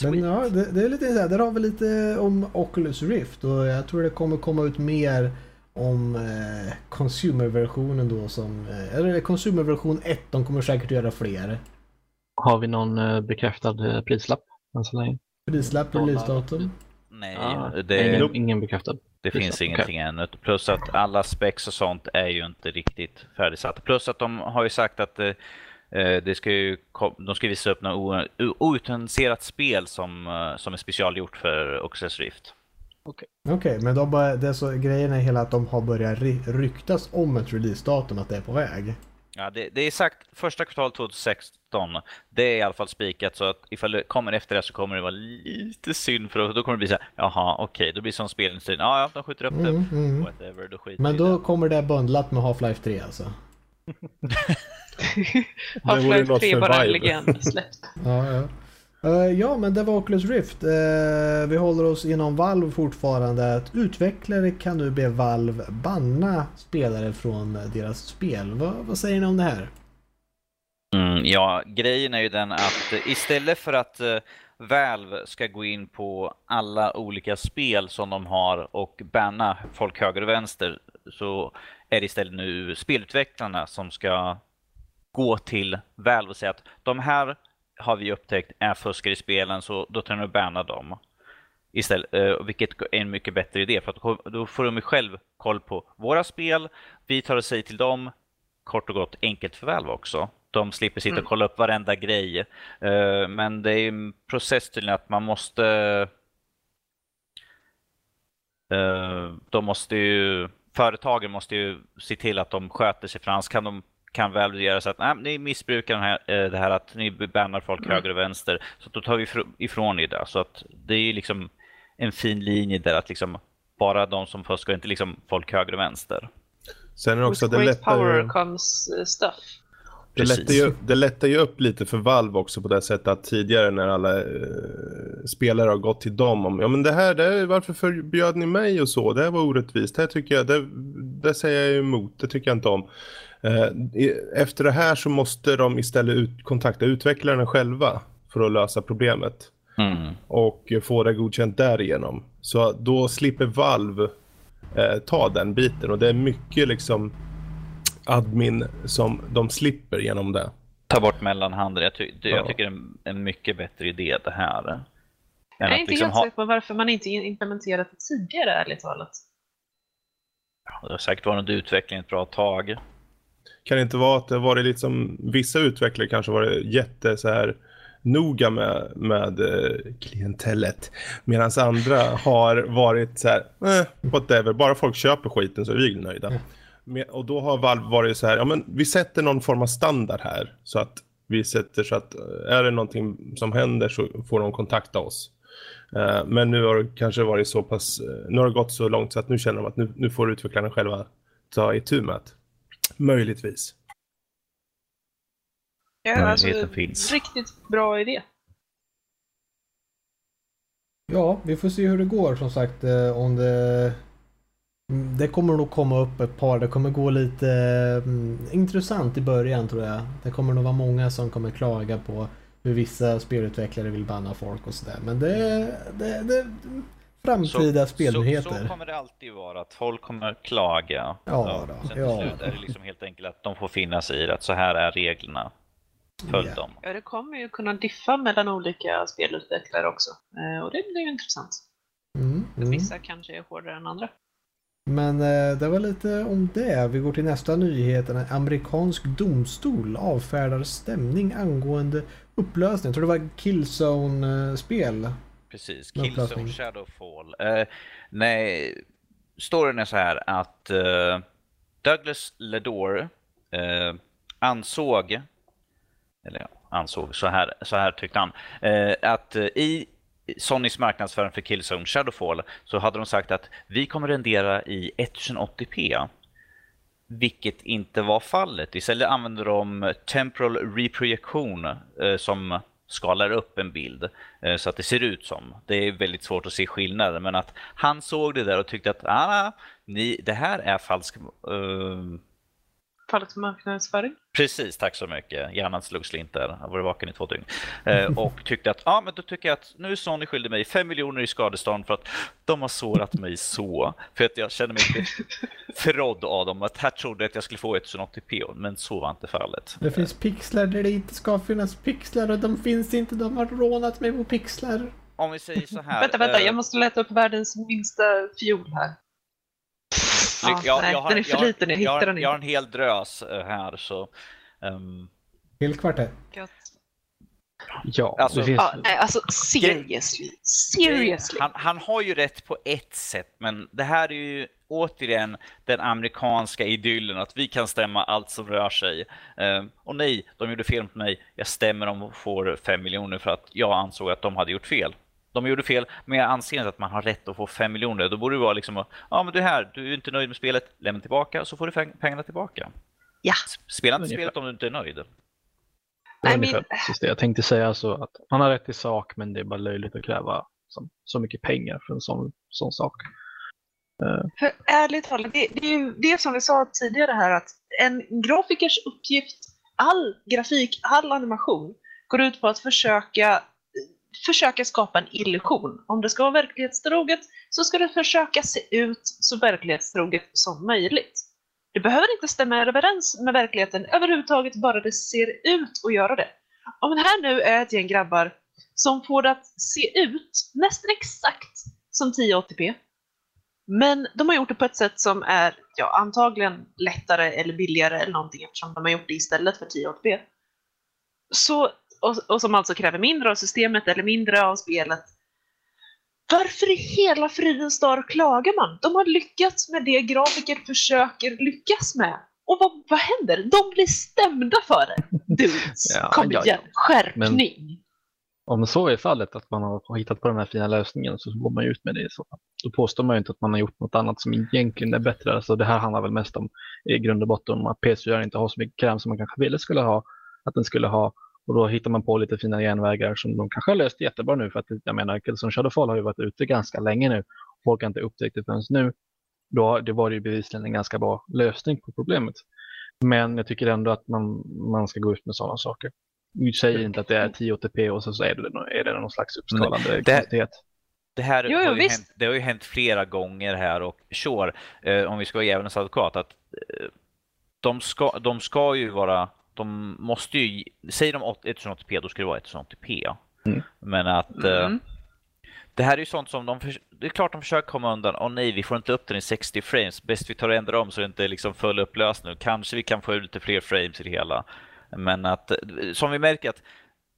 Speaker 1: Men ja, det, det är lite så här, där har vi lite om Oculus Rift och jag tror det kommer komma ut mer om eh, consumer-versionen då som, eh, eller consumer-version 1, de kommer säkert göra fler.
Speaker 5: Har vi någon eh, bekräftad eh, prislapp än så länge?
Speaker 1: Prislapp, releasedatum.
Speaker 4: Nej,
Speaker 5: Ja,
Speaker 4: det,
Speaker 5: ingen, ingen bekräftad.
Speaker 4: det finns
Speaker 5: Okej.
Speaker 4: ingenting ännu. Plus att alla specs och sånt är ju inte riktigt färdigsatta. Plus att de har ju sagt att eh, eh, det ska ju, de ska visa upp något outannonserat spel som, som är specialgjort för Oculus Rift.
Speaker 1: Okej, men de bara, det är så, grejen är hela att de har börjat ry- ryktas om ett releasedatum, att det är på väg.
Speaker 4: Ja, det, det är sagt första kvartal 2016. Det är i alla fall spikat så att ifall det kommer efter det så kommer det vara lite synd för då, då kommer det bli så här, jaha okej, då blir det som spelindustrin, ja ja, de skjuter upp det.
Speaker 1: Mm, mm.
Speaker 4: Whatever, då skiter
Speaker 1: Men då
Speaker 4: det.
Speaker 1: kommer det bundlat med Half-Life 3 alltså.
Speaker 3: Half-Life
Speaker 2: något
Speaker 3: 3
Speaker 2: för
Speaker 3: bara en legend släppt.
Speaker 1: Ja, ja. Uh, ja, men det var Oculus Rift. Uh, vi håller oss inom Valve fortfarande. Att utvecklare kan nu be Valve banna spelare från deras spel. Va, vad säger ni om det här?
Speaker 4: Mm, ja, grejen är ju den att istället för att uh, Valve ska gå in på alla olika spel som de har och banna folk höger och vänster så är det istället nu spelutvecklarna som ska gå till Valve och säga att de här har vi upptäckt är fuskare i spelen så då kan vi banna dem. Istället, eh, vilket är en mycket bättre idé för att då- får de själv koll på våra spel. Vi tar och säger till dem kort och gott enkelt för Valve också. De slipper sitta och kolla upp varenda grej. Eh, Men det är en process tydligen att man måste... eh, De måste ju... Företagen måste ju se till att de sköter sig för annars kan de kan Valve göra så att nej, ni missbrukar den här, eh, det här att ni bannar folk
Speaker 3: Mm.
Speaker 4: höger och vänster. Så då tar vi ifr- ifrån er det. Så att det är ju liksom en fin linje där att liksom bara de som fuskar, inte liksom folk höger och vänster.
Speaker 2: Sen är det också,
Speaker 3: With
Speaker 2: det lättar,
Speaker 3: power
Speaker 2: ju,
Speaker 3: comes eh, stuff.
Speaker 2: det, lättar ju, det lättar ju upp lite för Valve också på det sättet att tidigare när alla eh, spelare har gått till dem om ja men det här, det här, varför förbjöd ni mig och så, det här var orättvist, det här tycker jag, det, det säger jag emot, det tycker jag inte om. Eh, efter det här så måste de istället ut, kontakta utvecklarna själva för att lösa problemet.
Speaker 4: Mm.
Speaker 2: och få det godkänt därigenom. Så då slipper Valve eh, ta den biten och det är mycket liksom admin som de slipper genom det.
Speaker 4: Ta bort mellanhanden. Jag, ty- jag
Speaker 2: Ja.
Speaker 4: tycker det är en, mycket bättre idé det här.
Speaker 3: Jag är inte
Speaker 4: liksom
Speaker 3: helt
Speaker 4: ha,
Speaker 3: säker på varför man inte implementerat det tidigare, ärligt talat.
Speaker 4: det har säkert varit under utveckling ett bra tag.
Speaker 2: Kan det inte vara att det varit liksom vissa utvecklare kanske varit jätte så här noga med, med eh, klientellet medan andra har varit så här eh, whatever, bara folk köper skiten så är vi nöjda. Men, och då har Valve varit så här, ja men vi sätter någon form av standard här så att vi sätter så att eh, är det någonting som händer så får de kontakta oss. Eh, men nu har det kanske varit så pass, eh, nu har det gått så långt så att nu känner de att nu, nu får utvecklarna själva ta itu med det. Möjligtvis.
Speaker 3: Ja, alltså,
Speaker 4: finns.
Speaker 3: Riktigt bra idé.
Speaker 1: Ja, vi får se hur det går som sagt. eh, Om det... Mm, Det kommer nog komma upp ett par. Det kommer gå lite mm, intressant i början tror jag. Det kommer nog vara många som kommer klaga på hur vissa spelutvecklare vill banna folk och sådär. Men det, det, det framtida spelnyheter.
Speaker 4: Så, så kommer det alltid vara, att folk kommer klaga.
Speaker 1: Ja då,
Speaker 4: sen till
Speaker 1: ja.
Speaker 4: slut är det liksom helt enkelt att de får finna sig i det, att så här är reglerna. Följ
Speaker 1: Ja.
Speaker 4: dem.
Speaker 3: Ja, det kommer ju kunna diffa mellan olika spelutvecklare också. Eh, och det blir ju intressant.
Speaker 1: Mm, mm.
Speaker 3: vissa kanske är hårdare än andra.
Speaker 1: Men eh, det var lite om det. Vi går till nästa nyhet. En amerikansk domstol avfärdar stämning angående upplösning. Jag tror det var Killzone-spel.
Speaker 4: Precis, Killzone. Shadowfall. Eh, nej, storyn är så här att eh, Douglas Ledore eh, ansåg, eller ansåg, så här, så här tyckte han, eh, att eh, i Sonys marknadsföring för Killzone Shadowfall så hade de sagt att vi kommer rendera i 1080p. Vilket inte var fallet. Istället använder de temporal reprojektion eh, som skalar upp en bild eh, så att det ser ut som. Det är väldigt svårt att se skillnaden men att han såg det där och tyckte att ah, ni, det här är falsk... uh,
Speaker 3: Fallet för marknadsföring.
Speaker 4: Precis, tack så mycket. Hjärnan slog slint där. Jag varit vaken i två dygn. Eh, och tyckte att, ja men då tycker jag att nu är Sony skyldig mig 5 miljoner i skadestånd för att de har sårat mig så. För att jag känner mig lite förrådd av dem. Att här trodde jag att jag skulle få 1080p, men så var inte fallet.
Speaker 1: Det finns pixlar där det inte ska finnas pixlar och de finns inte. De har rånat mig på pixlar.
Speaker 4: Om vi säger så här.
Speaker 3: vänta, vänta,
Speaker 4: eh,
Speaker 3: jag måste leta upp världens minsta fiol här. Ja,
Speaker 4: jag-
Speaker 3: nej,
Speaker 4: jag har-
Speaker 3: den är för
Speaker 4: jag
Speaker 3: liten, jag
Speaker 4: jag
Speaker 3: hittar den
Speaker 4: Jag har
Speaker 3: inte.
Speaker 4: en hel drös eh, här så... ehm,
Speaker 1: Helt kvartett.
Speaker 5: Ja,
Speaker 4: Alltså-
Speaker 5: det finns...
Speaker 3: Ja, nej, alltså seriously. Seriously.
Speaker 4: Han, han har ju rätt på ett sätt, men det här är ju återigen den amerikanska idyllen att vi kan stämma allt som rör sig. Eh, och nej, de gjorde fel mot mig. Jag stämmer dem och får fem miljoner för att jag ansåg att de hade gjort fel. De gjorde fel, men jag anser inte att man har rätt att få fem miljoner. Då borde det vara liksom, ja men du är här, du är inte nöjd med spelet, lämna tillbaka så får du pengarna tillbaka.
Speaker 3: Ja.
Speaker 4: Spela inte spelet om du inte är nöjd.
Speaker 5: Det var
Speaker 3: I
Speaker 5: ungefär
Speaker 3: mean-
Speaker 5: precis det jag tänkte säga. Så att han har rätt i sak, men det är bara löjligt att kräva så, så mycket pengar för en sån, sån sak.
Speaker 3: För ärligt talat, det, det är ju det som vi sa tidigare här att en grafikers uppgift, all grafik, all animation går ut på att försöka, försöka skapa en illusion. Om det ska vara verklighetstroget så ska det försöka se ut så verklighetstroget som möjligt. Det behöver inte stämma överens med verkligheten överhuvudtaget, bara det ser ut att göra det. Om det här nu är ett gäng grabbar som får det att se ut nästan exakt som 1080p, men de har gjort det på ett sätt som är ja, antagligen lättare eller billigare eller någonting eftersom de har gjort det istället för 1080p. Så, och, och som alltså kräver mindre av systemet eller mindre av spelet. Varför i hela fridens dag klagar man? De har lyckats med det grafiker försöker lyckas med. Och vad, vad händer? De blir stämda för det! Dudes,
Speaker 5: Ja,
Speaker 3: kom
Speaker 5: ja,
Speaker 3: igen,
Speaker 5: ja.
Speaker 3: skärpning!
Speaker 5: Om så är fallet, att man har hittat på den här fina lösningen, så går man ju ut med det i så fall. Då påstår man ju inte att man har gjort något annat som egentligen är bättre. Alltså det här handlar väl mest om, i grund och botten, om att PS4 inte har så mycket kräm som man kanske ville skulle ha, att den skulle ha. Och då hittar man på lite fina genvägar som de kanske har löst jättebra nu. För att jag menar, Killzone Shadowfall har ju varit ute ganska länge nu. Folk har inte upptäckt det förrän nu. Då, det var det ju bevisligen en ganska bra lösning på problemet. Men jag tycker ändå att man, man ska gå ut med sådana saker. Vi säger inte att det är 1080p och så, så är, det, är det någon slags uppskalande
Speaker 4: det-
Speaker 5: kvantitet.
Speaker 4: Det här
Speaker 3: Jo, jo,
Speaker 4: har, ju hänt, det har ju hänt flera gånger här och sure, eh, om vi ska vara djävulens advokat, att eh, de, ska, de ska ju vara, de måste ju, säger de 8- 1080p då ska det vara 1080p.
Speaker 5: Mm.
Speaker 4: Men att eh,
Speaker 3: Mm.
Speaker 4: det här är ju sånt som de, det är klart de försöker komma undan, åh nej vi får inte upp den i 60 frames, bäst vi tar och ändrar om så det inte är liksom full upplösning, kanske vi kan få ut lite fler frames i det hela. Men att, eh, som vi märker att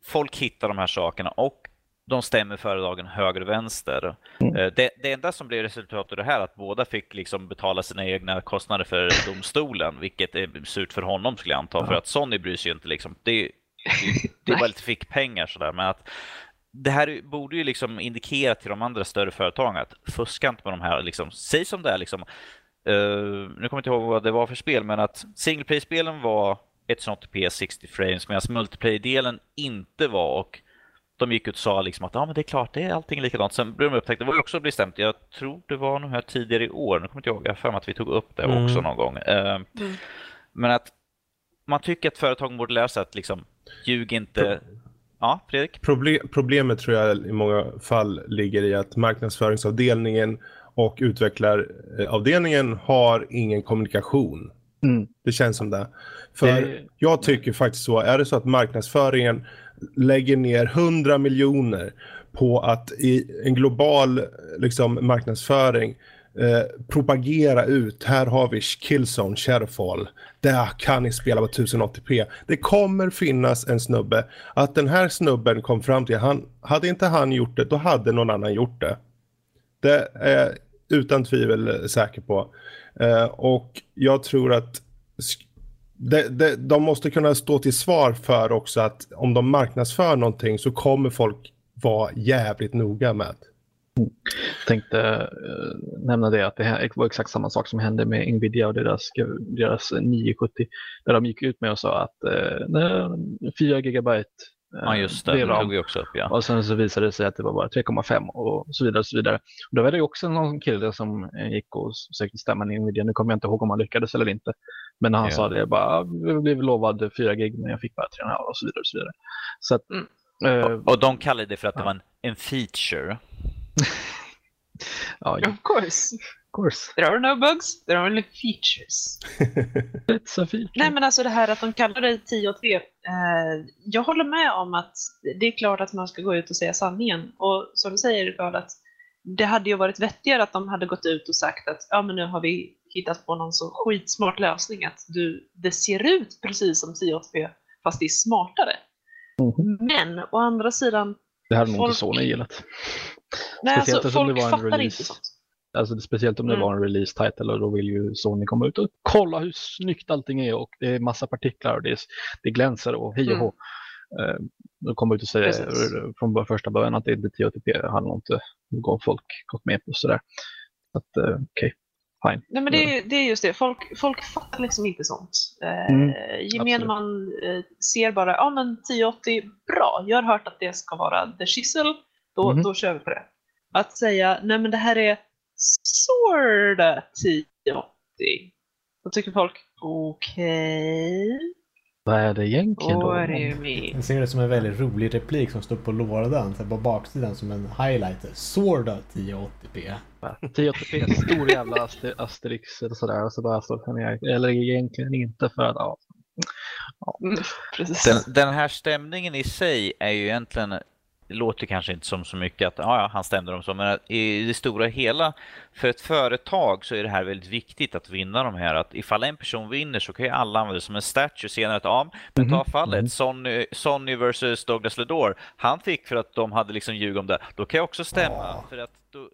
Speaker 4: folk hittar de här sakerna och de stämmer företagen höger och vänster.
Speaker 5: Mm.
Speaker 4: Eh, Det, det enda som blev resultatet av det här är att båda fick liksom betala sina egna kostnader för domstolen, vilket är surt för honom skulle jag anta, för att Sony bryr sig ju inte liksom. Det, det, det är bara lite fick pengar sådär, men att det här borde ju liksom indikera till de andra större företagen att fuska inte med de här, liksom, säg som det är liksom. Eh, nu kommer jag inte ihåg vad det var för spel, men att single play-spelen var 180p 60 frames medan multiplayer-delen inte var och de gick ut och sa liksom att ja, men det är klart, det är allting likadant. Sen blev de upptäckta, det var också bestämt, jag tror det var nog här tidigare i år, nu kommer jag inte ihåg, jag för mig att vi tog upp det
Speaker 1: Mm.
Speaker 4: också någon gång. Eh, Men att man tycker att företagen borde lära sig att liksom, ljug inte. Ja, Fredrik?
Speaker 2: Proble- problemet tror jag i många fall ligger i att marknadsföringsavdelningen och utvecklaravdelningen har ingen kommunikation.
Speaker 5: Mm.
Speaker 2: Det känns som det. För
Speaker 5: Det-
Speaker 2: jag tycker faktiskt så, är det så att marknadsföringen lägger ner 100 miljoner på att i en global liksom, marknadsföring eh, propagera ut, här har vi Killzone, Shadowfall, där kan ni spela på 1080p. Det kommer finnas en snubbe, att den här snubben kom fram till, han, hade inte han gjort det, då hade någon annan gjort det. Det är jag utan tvivel säker på. Eh, och jag tror att sk- de, de, de måste kunna stå till svar för också att om de marknadsför någonting så kommer folk vara jävligt noga med.
Speaker 5: tänkte eh, nämna det att det här var exakt samma sak som hände med Nvidia och deras, deras 970. Där de gick ut med och sa att eh, 4 gigabyte
Speaker 4: Ja, just det. Det tog vi också upp, ja.
Speaker 5: Och sen så visade det sig att det var bara 3,5 och så vidare. Och så vidare. Och då var det ju också någon kille som eh, gick och sökte stämma in Nvidia. Nu kommer jag inte ihåg om han lyckades eller inte. Men han
Speaker 4: Ja.
Speaker 5: sa det bara, "Ah, jag blev lovad 4 gig men jag fick bara 3,5 och så vidare. Och så vidare. Så att,
Speaker 3: Mm.
Speaker 5: eh,
Speaker 4: Och, och de kallade det för att det
Speaker 5: Ja.
Speaker 4: var en, en feature.
Speaker 5: ja,
Speaker 3: Of course.
Speaker 5: Course.
Speaker 3: There are no bugs, there are only features.
Speaker 5: It's a feature.
Speaker 3: Nej men alltså det här att de kallar det 10 och 3. Eh, jag håller med om att det är klart att man ska gå ut och säga sanningen. Och som du säger Karl, att det hade ju varit vettigare att de hade gått ut och sagt att ja men nu har vi hittat på någon så skitsmart lösning att du, det ser ut precis som 1080p fast det är smartare.
Speaker 5: Mhm.
Speaker 3: Men å andra sidan,
Speaker 5: Det hade nog
Speaker 3: folk-
Speaker 5: inte Sony gillat.
Speaker 3: nej
Speaker 5: Speciellt
Speaker 3: alltså,
Speaker 5: det
Speaker 3: folk
Speaker 5: var en
Speaker 3: fattar
Speaker 5: release.
Speaker 3: inte sånt.
Speaker 5: Alltså, speciellt om det
Speaker 3: Mm.
Speaker 5: var en release title och då vill ju Sony komma ut och kolla hur snyggt allting är och det är massa partiklar och det, är, det glänser och hej och hå. Eh, Då kommer ut och säga
Speaker 3: Mm. Precis.
Speaker 5: från första början att det är inte 1080p. Det nog inte gått folk gått med på sådär. Så att eh, okej, fine.
Speaker 3: Nej men det, är- det är just det, folk, folk fattar liksom inte sånt. Eh,
Speaker 5: Mm,
Speaker 3: gemene
Speaker 5: absolut.
Speaker 3: man eh, ser bara, ja men 1080, bra, jag har hört att det ska vara the shizzle, då,
Speaker 5: Mhm.
Speaker 3: då kör vi på det. Att säga, nej men det här är sorta 1080, då tycker folk, okej,
Speaker 5: Vad är det egentligen då?
Speaker 1: Jag ser det som en väldigt rolig replik som står på lådan, så på baksidan som en highlighter. Sorda 1080p.
Speaker 5: 1080p, stor jävla aster, asterix eller sådär. Och så bara så kan jag, eller egentligen inte för att ja,
Speaker 3: Mm, precis.
Speaker 4: Den, den här stämningen i sig är ju egentligen, det låter kanske inte som så mycket att ja, han stämde dem så, men i det stora hela, för ett företag så är det här väldigt viktigt att vinna de här. Att ifall en person vinner så kan ju alla använda det som en statue senare. Att, ja, men ta
Speaker 5: Mhm,
Speaker 4: fallet,
Speaker 5: mhm.
Speaker 4: Sony, Sony versus Douglas Ledore. Han fick för att de hade liksom ljug om det. Då kan jag också stämma. För att då,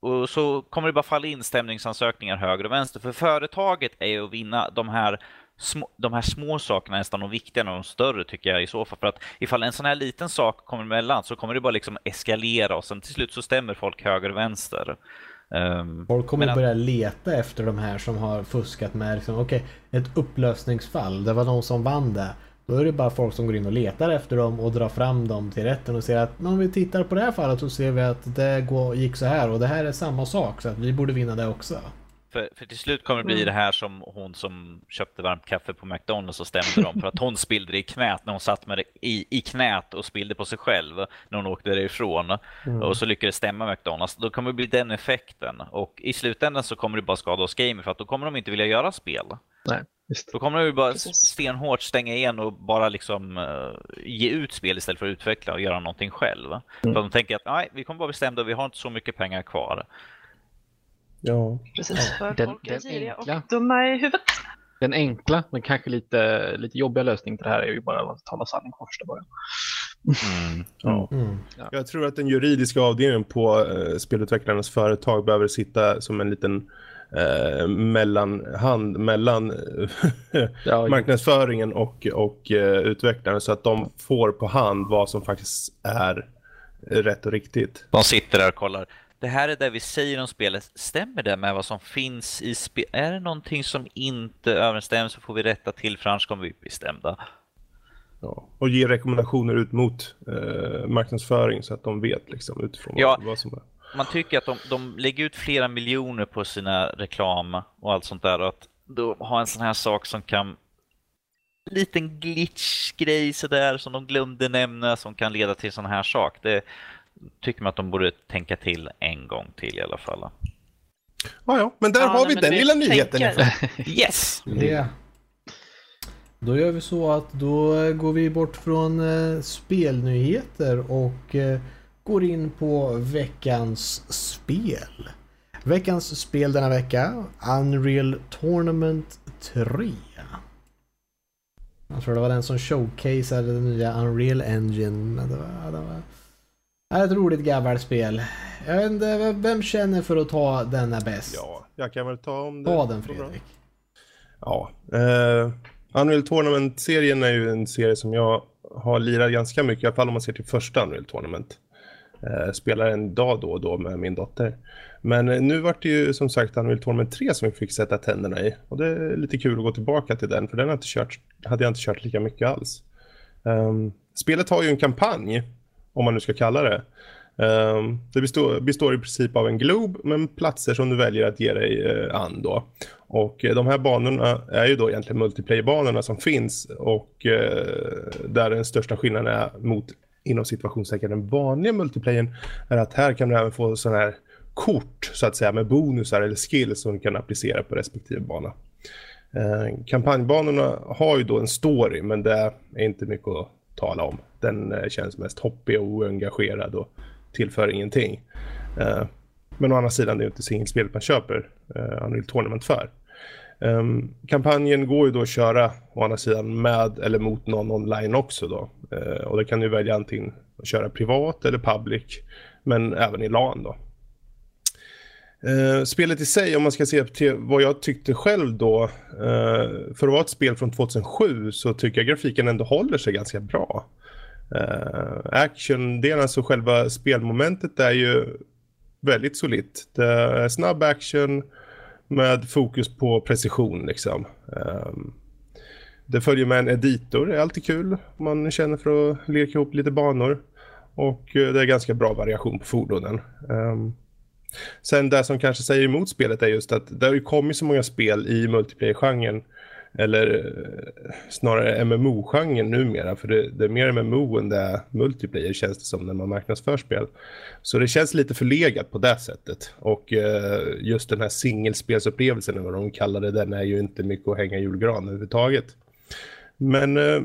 Speaker 4: och så kommer det bara falla in stämningsansökningar höger och vänster. För företaget är ju att vinna de här små, de här små sakerna är nästan de viktigare än de större tycker jag i så fall. För att ifall en sån här liten sak kommer emellan så kommer det bara liksom eskalera och sen till slut så stämmer folk höger och vänster.
Speaker 1: Um, folk kommer men, börja leta efter de här som har fuskat med liksom, okay, ett upplösningsfall. Det var någon som vann det. Då är det bara folk som går in och letar efter dem och drar fram dem till rätten och säger att om vi tittar på det här fallet så ser vi att det gick så här och det här är samma sak så att vi borde vinna det också.
Speaker 4: För, för till slut kommer det bli mm. det här som hon som köpte varmt kaffe på McDonalds och stämde dem för att hon spillde det i knät när hon satt med det i, i knät och spillde på sig själv när hon åkte därifrån. Mm. Och så lyckades stämma McDonalds. Då kommer det bli den effekten. Och i slutändan så kommer det bara skada oss gamer för att då kommer de inte vilja göra spel.
Speaker 5: Nej. Just.
Speaker 4: Då kommer de bara stenhårt stänga igen och bara liksom uh, ge ut spel istället för att utveckla och göra någonting själv. Mm. För de tänker att nej, vi kommer vara bestämda och vi har inte så mycket pengar kvar.
Speaker 3: Ja. Precis, för den, folk är den enkla, och dumma i huvudet.
Speaker 5: Den enkla, men kanske lite, lite jobbiga lösningen på det här är ju bara att tala sanning från första början.
Speaker 2: Mm. Ja. Mm. Jag tror att den juridiska avdelningen på uh, spelutvecklarnas företag behöver sitta som en liten eh, mellanhand mellan ja, marknadsföringen och, och uh, utvecklaren så att de får på hand vad som faktiskt är rätt och riktigt.
Speaker 4: De sitter där och kollar det här är det vi säger om spelet. Stämmer det med vad som finns i spelet? Är det någonting som inte överensstämmer så får vi rätta till för annars kommer vi bli stämda.
Speaker 2: Ja, och ge rekommendationer ut mot eh, marknadsföring så att de vet liksom utifrån ja, vad, som är.
Speaker 4: Man tycker att de, de lägger ut flera miljoner på sina reklam och allt sånt där och att då ha en sån här sak som kan liten glitch-grej sådär som de glömde nämna som kan leda till sån här sak. Det, tycker man att de borde tänka till en gång till i alla fall.
Speaker 2: Ja, ja, men där ja, har vi den lilla nyheten.
Speaker 4: yes!
Speaker 1: Yeah. Då gör vi så att då går vi bort från eh, spelnyheter och eh, går in på veckans spel. Veckans spel denna vecka, Unreal Tournament 3. Jag tror det var den som showcaseade den nya Unreal Engine. Men det var, det var ett roligt gammalt spel. Jag vet inte, vem känner för att ta denna bäst?
Speaker 2: Ja, jag kan väl ta om det.
Speaker 1: Ta den Fredrik.
Speaker 2: Ja. Uh, Unreal Tournament-serien är ju en serie som jag har lirat ganska mycket, i alla fall om man ser till första Unreal Tournament. Uh, spelar en dag då och då med min dotter. Men uh, nu vart det ju som sagt Unreal Tournament 3 som vi fick sätta tänderna i. Och det är lite kul att gå tillbaka till den, för den har inte kört, hade jag inte kört lika mycket alls. Um, spelet har ju en kampanj om man nu ska kalla det. Ehm, det består, består, i princip av en glob med platser som du väljer att ge dig uh, an då. Och uh, de här banorna är ju då egentligen multiplayer-banorna som finns och uh, där den största skillnaden är mot inom situationstecken den vanliga multiplayern är att här kan du även få sådana här kort så att säga med bonusar eller skills som du kan applicera på respektive bana. Uh, kampanjbanorna har ju då en story men det är inte mycket att tala om. Den eh, känns mest hoppig och oengagerad och tillför ingenting. Eh, men å andra sidan det är ju inte singelspelet man köper uh, Unreal Tournament för. Um, kampanjen går ju då att köra å andra sidan med eller mot någon online också då. Uh, och det kan du välja antingen att köra privat eller public, men även i LAN då. Uh, spelet i sig, om man ska se till vad jag tyckte själv då, uh, för att vara ett spel från 2007 så tycker jag grafiken ändå håller sig ganska bra. Eh, uh, Action-delen, alltså själva spelmomentet är ju väldigt solitt. Det är snabb action med fokus på precision liksom. Um, det följer med en editor, det är alltid kul om man känner för att leka ihop lite banor. Och det är ganska bra variation på fordonen. Um, Sen det som kanske säger emot spelet är just att det har ju kommit så många spel i multiplayer-genren eller eh, snarare MMO-genren numera, för det, det, är mer MMO än det är multiplayer känns det som när man marknadsför spel. Så det känns lite förlegat på det sättet. Och eh, just den här singelspelsupplevelsen, eller vad de kallar det, den är ju inte mycket att hänga julgran överhuvudtaget. Men eh,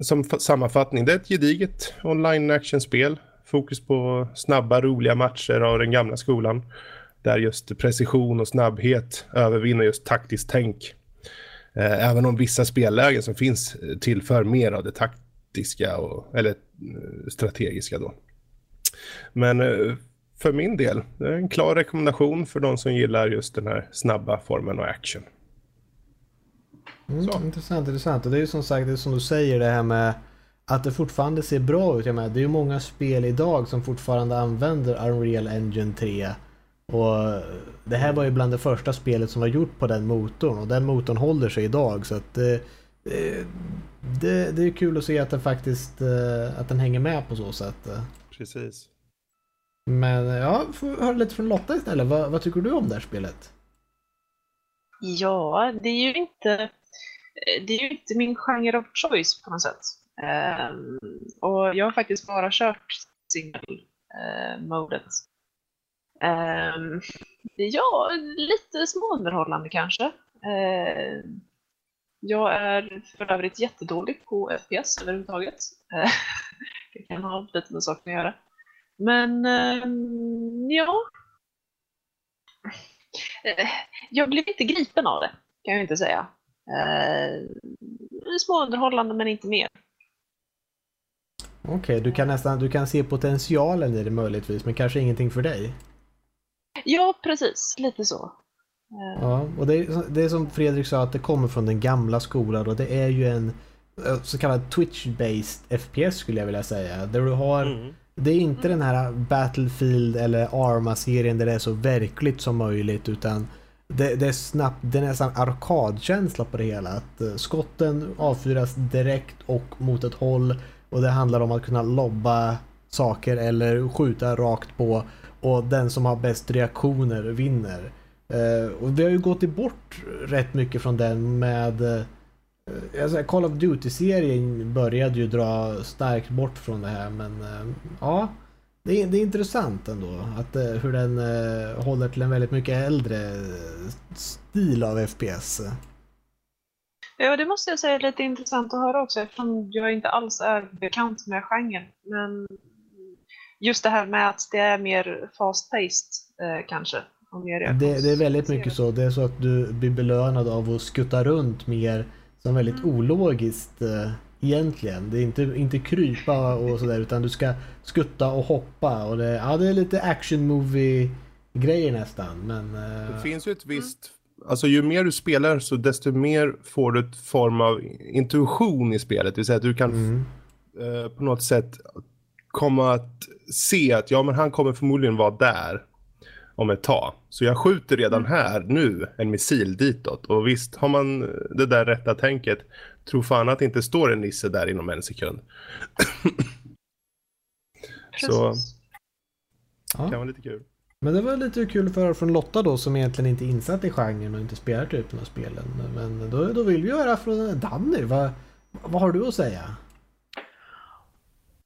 Speaker 2: som sammanfattning, det är ett gediget online actionspel Fokus på snabba, roliga matcher av den gamla skolan. Där just precision och snabbhet övervinner just taktiskt tänk. Eh, även om vissa spellägen som finns tillför mer av det taktiska, och, eller eh, strategiska då. Men eh, för min del. Det är en klar rekommendation för de som gillar just den här snabba formen och action.
Speaker 1: Mm, intressant, intressant. Och det är ju som sagt det som du säger det här med att det fortfarande ser bra ut. Jag menar, det är ju många spel idag som fortfarande använder Unreal Engine 3. Och det här var ju bland det första spelet som var gjort på den motorn och den motorn håller sig idag så att det, det, det är kul att se att den faktiskt eh, att den hänger med på så sätt.
Speaker 2: Precis.
Speaker 1: Men ja, får höra lite från Lotta istället. Vad, vad tycker du om det här spelet?
Speaker 3: Ja, det är ju inte, det är ju inte min genre of choice på något sätt. Um, och jag har faktiskt bara kört single-modet. Eh, um, ehm, ja, lite småunderhållande kanske. Uh, jag är för övrigt jättedålig på FPS överhuvudtaget. Uh, det kan ha lite med saken att göra. Men um, ja. Jag blev inte gripen av det, kan jag inte säga. Småunderhållande men inte mer.
Speaker 1: Okej, okay, du kan nästan du kan se potentialen i det möjligtvis, men kanske ingenting för dig?
Speaker 3: Ja, precis. Lite så.
Speaker 1: Ja, och det är, det är som Fredrik sa att det kommer från den gamla skolan och det är ju en eh, så kallad Twitch-based FPS skulle jag vilja säga. Där du har mm. Det är inte den här Battlefield eller Arma-serien där det är så verkligt som möjligt utan det, det är snabbt, det är nästan arkadkänsla på det hela. Att eh, skotten avfyras direkt och mot ett håll och det handlar om att kunna lobba saker eller skjuta rakt på och den som har bäst reaktioner vinner. Uh, och vi har ju gått bort rätt mycket från den med uh, alltså Call of Duty-serien började ju dra starkt bort från det här men uh, ja det är, det är intressant ändå att hur den håller till en väldigt mycket äldre stil av FPS.
Speaker 3: Ja, det måste jag säga är lite intressant att höra också eftersom jag inte alls är bekant med genren. Men just det här med att det är mer fast-paced eh, kanske. Och mer
Speaker 1: det, det, är väldigt mycket så. Det är så att du blir belönad av att skutta runt mer som väldigt mm. ologiskt eh, egentligen. Det är inte, inte krypa och sådär utan du ska skutta och hoppa. Och det, ja, det är lite action movie grejer nästan. Men,
Speaker 2: eh... Det finns ju ett visst alltså ju mer du spelar så desto mer får du ett form av intuition i spelet. Det vill säga att du kan mm. eh, på något sätt komma att se att ja men han kommer förmodligen vara där om ett tag. Så jag skjuter redan mm. här nu en missil ditåt. Och visst har man det där rätta tänket. Tro fan att det inte står en nisse där inom en sekund. så det kan vara lite kul.
Speaker 1: Men det var lite kul höra från Lotta då som egentligen inte är insatt i genren och inte spelar typen av spelen. Men då, då vill vi höra från Danny. Vad, vad har du att säga?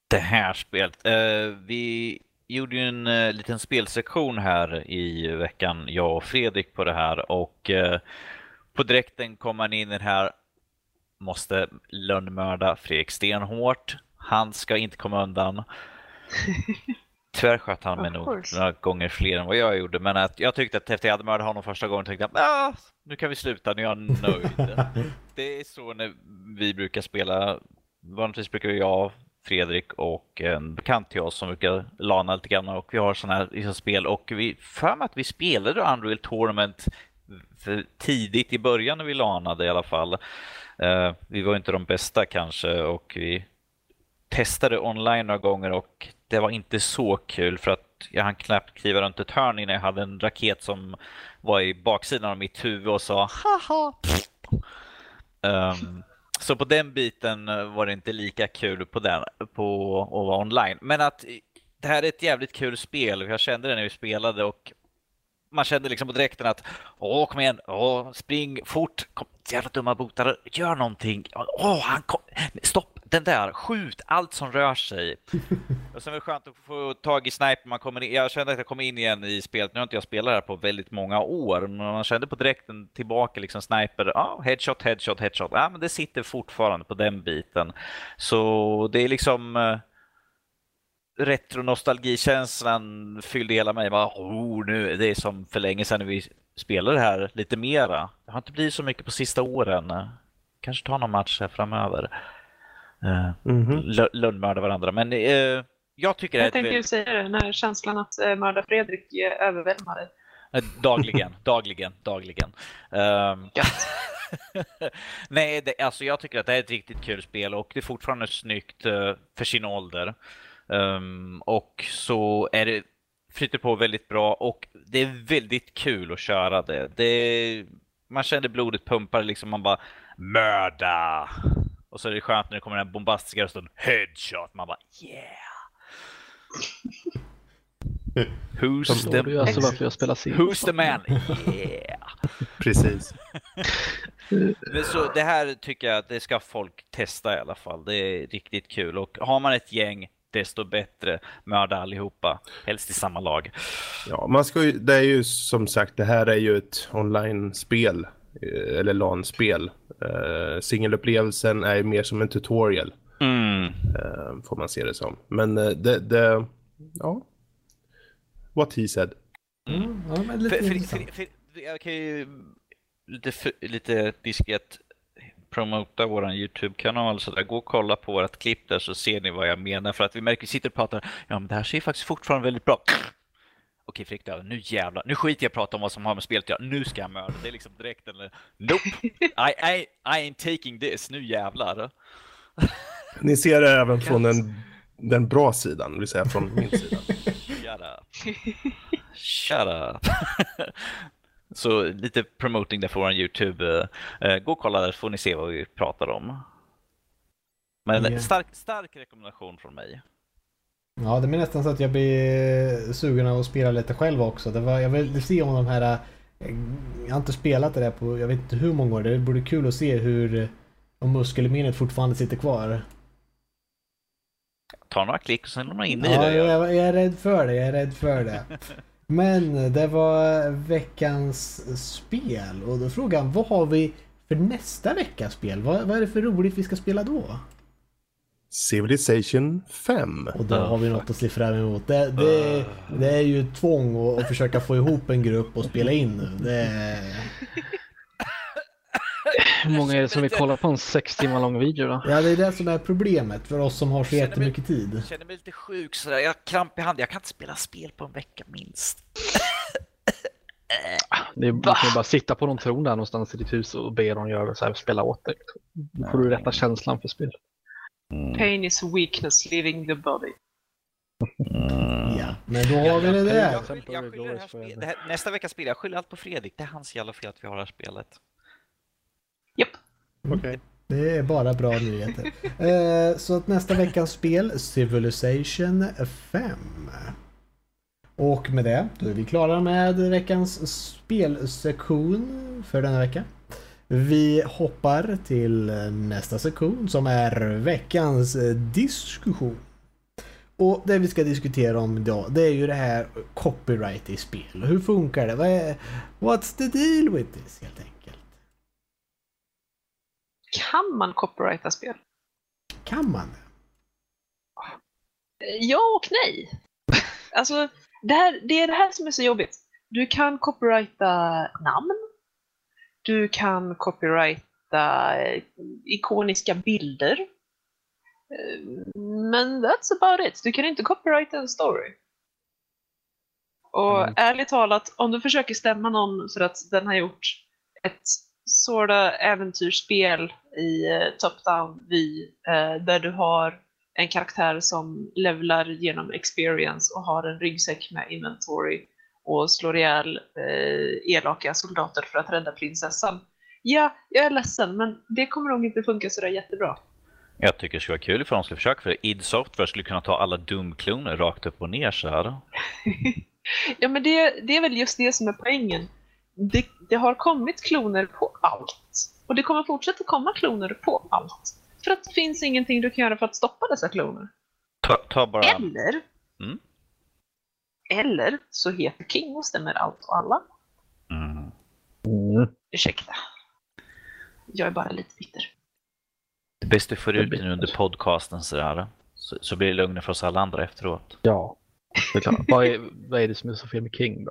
Speaker 4: Det här spelet. Uh, vi gjorde ju en uh, liten spelsektion här i veckan, jag och Fredrik på det här och uh, på direkten kom man in i det här måste lönnmörda Fredrik stenhårt. Han ska inte komma undan. Tyvärr sköt han mig nog några gånger fler än vad jag gjorde. Men att jag tyckte att efter jag hade mördat honom första gången tänkte jag ah, nu kan vi sluta, nu är jag nöjd. det är så när vi brukar spela. Vanligtvis brukar jag, Fredrik och en bekant till oss som brukar lana lite grann och vi har sådana här liksom, spel och vi för mig att vi spelade Unreal Tournament tidigt i början när vi lanade i alla fall. Uh, vi var inte de bästa kanske och vi testade online några gånger och det var inte så kul för att jag hann knappt kliva runt ett hörn innan jag hade en raket som var i baksidan av mitt huvud och sa haha. Um, så på den biten eh, var det inte lika kul på, den, på att vara online. Men att eh, det här är ett jävligt kul spel. Jag kände det när vi spelade och man kände liksom på direkten att åh, kom igen, åh, spring fort, kom, jävla dumma botare gör någonting, åh, han kom, stopp, den där, skjut allt som rör sig. och sen är det skönt att få tag i sniper. Man kommer in, jag kände att jag kom in igen i spelet. Nu har inte jag spelat det här på väldigt många år. Men man kände på direkten tillbaka liksom sniper. Ja, ah, headshot, headshot, headshot. Ja, men det sitter fortfarande på den biten. Så det är liksom eh, retro-nostalgikänslan fyllde hela mig. Bara, oh, nu, det är som för länge sedan vi spelade det här lite mera. Det har inte blivit så mycket på sista åren. Kanske ta någon match här framöver. Mm -hmm. Lönnmörda varandra. Men eh, jag tycker
Speaker 3: Jag tänkte ju
Speaker 4: väldigt-
Speaker 3: säga det, när känslan att eh, mörda Fredrik överväldigar dig.
Speaker 4: Eh, Dagligen, dagligen, dagligen. Ehm, Nej, det, alltså jag tycker att det är ett riktigt kul spel och det är fortfarande snyggt eh, för sin ålder. Ehm, och så är det flyter på väldigt bra och det är väldigt kul att köra det. det man känner blodet pumpar liksom, man bara mörda! Och så är det skönt när det kommer den bombastiska rösten headshot, man bara yeah! Who's
Speaker 5: Förstår du
Speaker 4: the,
Speaker 5: alltså varför jag spelar
Speaker 4: who's the man? Yeah!
Speaker 2: Precis.
Speaker 4: Men Så det här tycker jag att det ska folk testa i alla fall. Det är riktigt kul och har man ett gäng desto bättre. Mörda allihopa, helst i samma lag.
Speaker 2: Ja, man ska ju, det är ju som sagt, det här är ju ett online-spel. Eh, Eller LAN-spel. Uh, Singelupplevelsen är mer som en tutorial.
Speaker 4: Mm.
Speaker 2: eh, får man se det som. Men eh, det, det, ja. What he said.
Speaker 1: Mm, ja, men lite
Speaker 4: För, för, för, jag kan ju lite, för, lite diskret promota vår YouTube-kanal så där. Gå och kolla på vårt klipp där så ser ni vad jag menar. För att vi märker, vi sitter och pratar, ja men det här ser ju faktiskt fortfarande väldigt bra. Okej Fredrik, Döden, nu jävlar, nu skiter jag i att prata om vad som har med spelet att göra, nu ska jag mörda. Det är liksom direkt eller, nope, I, I, I ain't taking this, nu jävlar.
Speaker 2: Ni ser det även från den, den bra sidan, vill säga från min sida.
Speaker 4: Shut up. Shut up. Så lite promoting där för vår YouTube. Eh, Gå och kolla där så får ni se vad vi pratar om. Men
Speaker 1: Ja.
Speaker 4: stark, stark rekommendation från mig.
Speaker 1: Ja, det är nästan så att jag blir sugen av att spela lite själv också. Det var, jag vill se om de här... eh, Jag har inte spelat det där på jag vet inte hur många år. Det vore kul att se hur... Om muskelminnet fortfarande sitter kvar.
Speaker 4: Ta några klick och sen lämna in i
Speaker 1: Ja,
Speaker 4: det.
Speaker 1: jag, jag är rädd för det. Jag är rädd för det. Men det var veckans spel och då frågan vad har vi för nästa veckas spel? Vad, vad är det för roligt vi ska spela då?
Speaker 2: Civilization 5.
Speaker 1: Och då
Speaker 4: Oh,
Speaker 1: har vi något att se fram emot. Det, det, det är ju ett tvång att, att försöka få ihop en grupp och spela in nu. Det.
Speaker 5: Hur många är det som vill kolla på en sex timmar lång video då?
Speaker 1: Ja, det är det som är problemet för oss som har så
Speaker 4: mig-
Speaker 1: jättemycket tid.
Speaker 4: Jag känner mig lite sjuk sådär. Jag har kramp i handen. Jag kan inte spela spel på en vecka minst.
Speaker 5: Det är, du kan ju bara sitta på någon tron där någonstans i ditt hus och be dem göra så här, spela åt dig. Då får du rätta känslan för spel.
Speaker 3: Pain is weakness leaving the body.
Speaker 1: Ja, men då har vi det där.
Speaker 4: jag, skyller- jag skyller det här spel, det här, nästa veckas spel, jag skyller allt på Fredrik. Det är hans jävla fel att vi har det här spelet.
Speaker 3: Japp.
Speaker 2: Okej.
Speaker 1: Det är bara bra nyheter. Eh, så att nästa veckans spel, Civilization 5. Och med det, då är vi klara med veckans spelsektion för denna vecka. Vi hoppar till nästa sektion som är veckans diskussion. Och det vi ska diskutera om idag, det är ju det här copyright i spel. Hur funkar det? Vad är, what's the deal with this helt enkelt?
Speaker 3: Kan man copyrighta spel?
Speaker 1: Kan man det?
Speaker 3: Eh, Ja och nej. Alltså, det, här, det är det här som är så jobbigt. Du kan copyrighta namn. Du kan copyrighta eh, ikoniska bilder. Eh, Men that's about it. Du kan inte copyrighta en story. Och
Speaker 5: Mm.
Speaker 3: ärligt talat, om du försöker stämma någon för att den har gjort ett sorta äventyrsspel i eh, top-down vy där du har en karaktär som levlar genom experience och har en ryggsäck med inventory och slår ihjäl eh, elaka soldater för att rädda prinsessan. Ja, jag är ledsen, men det kommer nog inte funka sådär jättebra.
Speaker 4: Jag tycker det skulle vara kul ifall de skulle försöka för id Software skulle kunna ta alla dumkloner rakt upp och ner så här.
Speaker 3: Ja, men det, det är väl just det som är poängen. Det, det har kommit kloner på allt. Och det kommer fortsätta komma kloner på allt. För att det finns ingenting du kan göra för att stoppa dessa kloner.
Speaker 4: Ta, ta bara...
Speaker 3: Eller,
Speaker 4: Mm.
Speaker 3: Eller så heter King och stämmer allt och alla.
Speaker 4: Mm.
Speaker 5: Mm.
Speaker 3: Ursäkta. Jag är bara lite bitter.
Speaker 4: Det bästa du får ut nu under podcasten så, där, så, så blir det lugnare för oss alla andra efteråt.
Speaker 5: Ja, det är klart. vad, är, vad är det som är så fel med King då?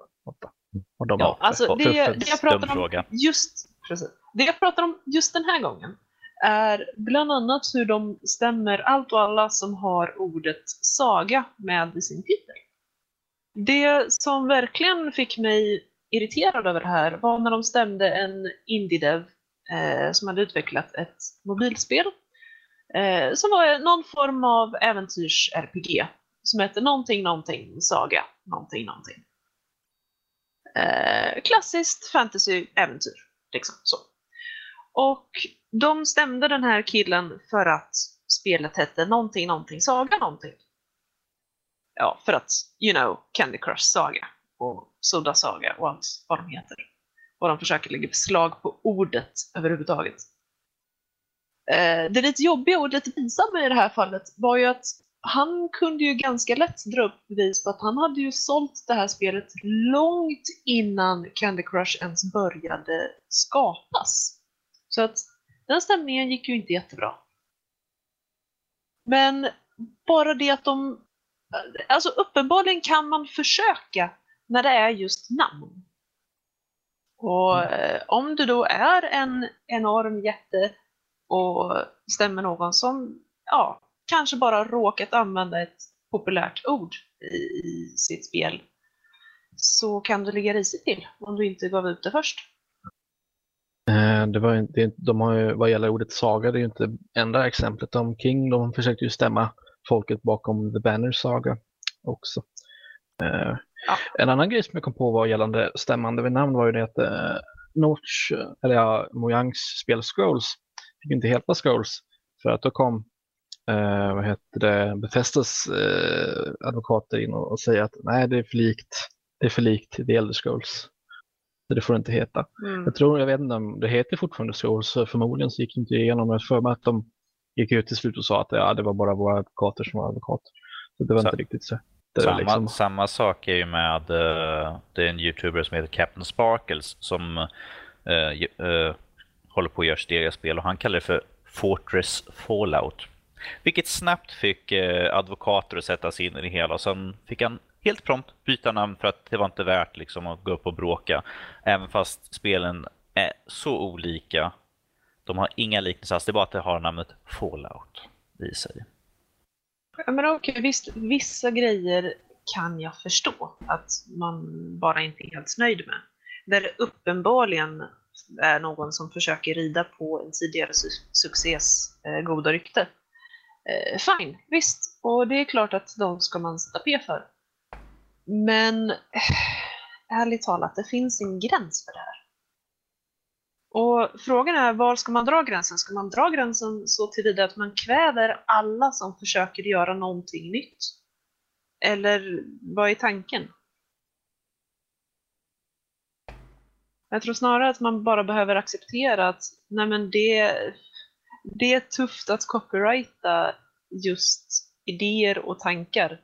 Speaker 5: Och de
Speaker 4: Ja,
Speaker 3: Alltså, det, jag- det jag pratar om just, precis. Det jag pratar om just den här gången är bland annat hur de stämmer allt och alla som har ordet saga med i sin titel. Det som verkligen fick mig irriterad över det här var när de stämde en indie-dev eh, som hade utvecklat ett mobilspel eh, som var någon form av äventyrs-RPG som hette någonting, någonting, saga, någonting, någonting. Eh, klassiskt fantasy-äventyr, liksom så. Och de stämde den här killen för att spelet hette någonting, någonting, saga, någonting. Ja, för att, you know, Candy Crush Saga och Soda Saga och allt vad de heter. Och de försöker lägga beslag på ordet överhuvudtaget. Eh, det lite jobbiga och lite pinsamma i det här fallet var ju att han kunde ju ganska lätt dra upp bevis på att han hade ju sålt det här spelet långt innan Candy Crush ens började skapas. Så att den stämningen gick ju inte jättebra. Men bara det att de... Alltså uppenbarligen kan man försöka när det är just namn. Och eh, om du då är en enorm jätte och stämmer någon som ja, kanske bara råkat använda ett populärt ord i, i sitt spel så kan du ligga risigt till om du inte gav ut det först.
Speaker 5: Eh, Det var, inte- de har ju, vad gäller ordet saga, det är ju inte enda exemplet. De King de försökte ju stämma folket bakom The Banner Saga också. Eh,
Speaker 3: Ja.
Speaker 5: En annan grej som jag kom på var gällande stämmande vid namn var ju det att eh, Notch, eller ja, Mojangs spel Scrolls fick inte heta Scrolls för att då kom eh, vad heter det, Bethesdas eh, advokater in och, och säger att nej, det är för likt, det är för likt The Elder Scrolls. Så det får det inte heta.
Speaker 3: Mm.
Speaker 5: Jag tror, jag vet inte om det heter fortfarande så förmodligen så gick det inte igenom. Men för mig att de gick ut till slut och sa att ja, det var bara våra advokater som var advokater. Så det var
Speaker 4: Så-
Speaker 5: inte riktigt så.
Speaker 4: Samma,
Speaker 5: liksom,
Speaker 4: samma sak är ju med uh, det är en youtuber som heter Captain Sparkles som ge- eh, håller på att göra sitt spel och han kallar det för Fortress Fallout. Vilket snabbt fick advokater att sätta sig in i det hela och sen fick han helt prompt byta namn för att det var inte värt liksom, att gå upp och bråka. Även fast spelen är så olika. De har inga liknelser alls, det är bara att det har namnet Fallout i sig.
Speaker 3: Ja, men okej, visst, vissa grejer kan jag förstå att man bara inte är helt nöjd med. Där det uppenbarligen är någon som försöker rida på en tidigare su- succés eh, goda rykte. Eh, fine, visst. Och det är klart att de ska man sätta P för. Men eh, ärligt talat, det finns en gräns för det här. Och frågan är, var ska man dra gränsen? Ska man dra gränsen så tillvida att man kväver alla som försöker göra någonting nytt? Eller vad är tanken? Jag tror snarare att man bara behöver acceptera att nej men det, det är tufft att copyrighta just idéer och tankar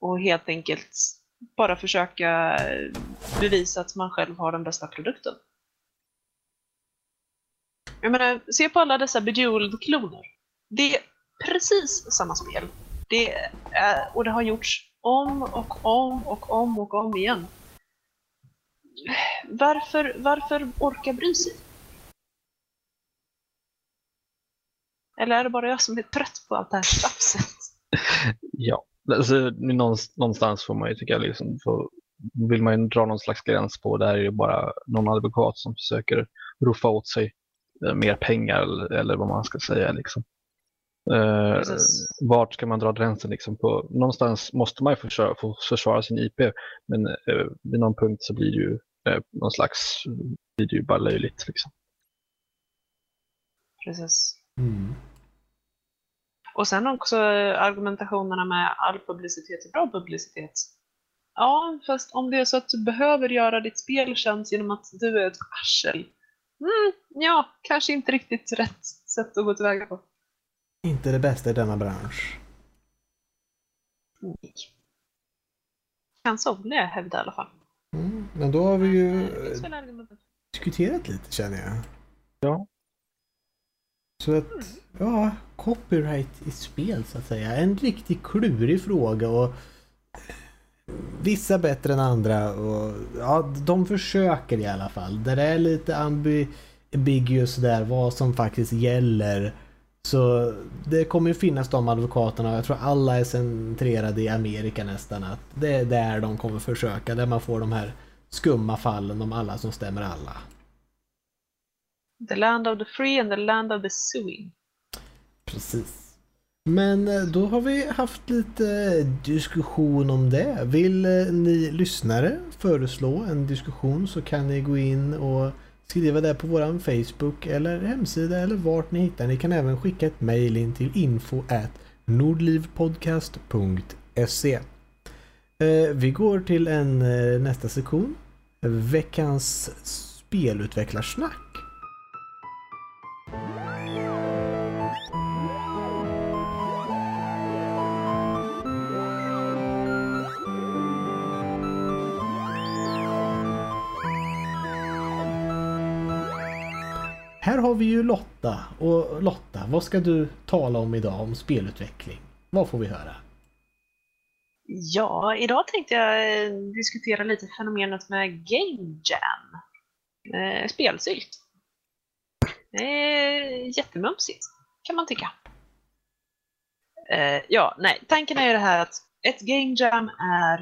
Speaker 3: och helt enkelt bara försöka bevisa att man själv har den bästa produkten. Jag menar, se på alla dessa Bejeweled-kloner. Det är precis samma spel. Det är, och det har gjorts om och om och om och om igen. Varför, varför orka bry sig? Eller är det bara jag som är trött på allt det här tjafset?
Speaker 5: ja, alltså, någonstans, får man ju tycka liksom, får, vill man ju dra någon slags gräns på. Där är det bara någon advokat som försöker roffa åt sig mer pengar eller, eller vad man ska säga. Liksom. Eh, vart ska man dra gränsen? Liksom på, någonstans måste man ju försvara, få försvara sin IP, men eh, vid någon punkt så blir det ju eh, någon slags, blir det ju bara löjligt. Liksom.
Speaker 3: Precis.
Speaker 1: Mm.
Speaker 3: Och sen också eh, argumentationerna med all publicitet är bra publicitet. Ja, fast om det är så att du behöver göra ditt spel känt genom att du är ett arsel. Mm, ja, kanske inte riktigt rätt sätt att gå tillväga på.
Speaker 1: Inte det bästa i denna bransch.
Speaker 3: Nej. Kan somliga hävda i alla fall.
Speaker 1: Mm. Men då har vi ju diskuterat lite känner jag.
Speaker 5: Ja.
Speaker 1: Så att, ja, copyright i spel så att säga. En riktigt klurig fråga och vissa bättre än andra och ja, de försöker i alla fall. Där det är lite ambi, ambiguous där vad som faktiskt gäller. Så det kommer ju finnas de advokaterna och jag tror alla är centrerade i Amerika nästan. Att det är där de kommer försöka, där man får de här skumma fallen om alla som stämmer alla.
Speaker 3: The land of the free and the land of the suing.
Speaker 1: Precis. Men eh, då har vi haft lite eh, diskussion om det. Vill eh, ni lyssnare föreslå en diskussion så kan ni gå in och skriva det på vår Facebook eller hemsida eller vart ni hittar. Ni kan även skicka ett mail in till info nordlivpodcast.se Vi går till en nästa sektion. Veckans spelutvecklarsnack. Här har vi ju Lotta. Och Lotta, vad ska du tala om idag om spelutveckling? Vad får vi höra?
Speaker 3: Ja, idag tänkte jag eh, diskutera lite fenomenet med Game Jam. Eh, spelsylt. Det är jättemumsigt, kan man tycka. Eh, ja, nej, tanken är ju det här att ett Game Jam är,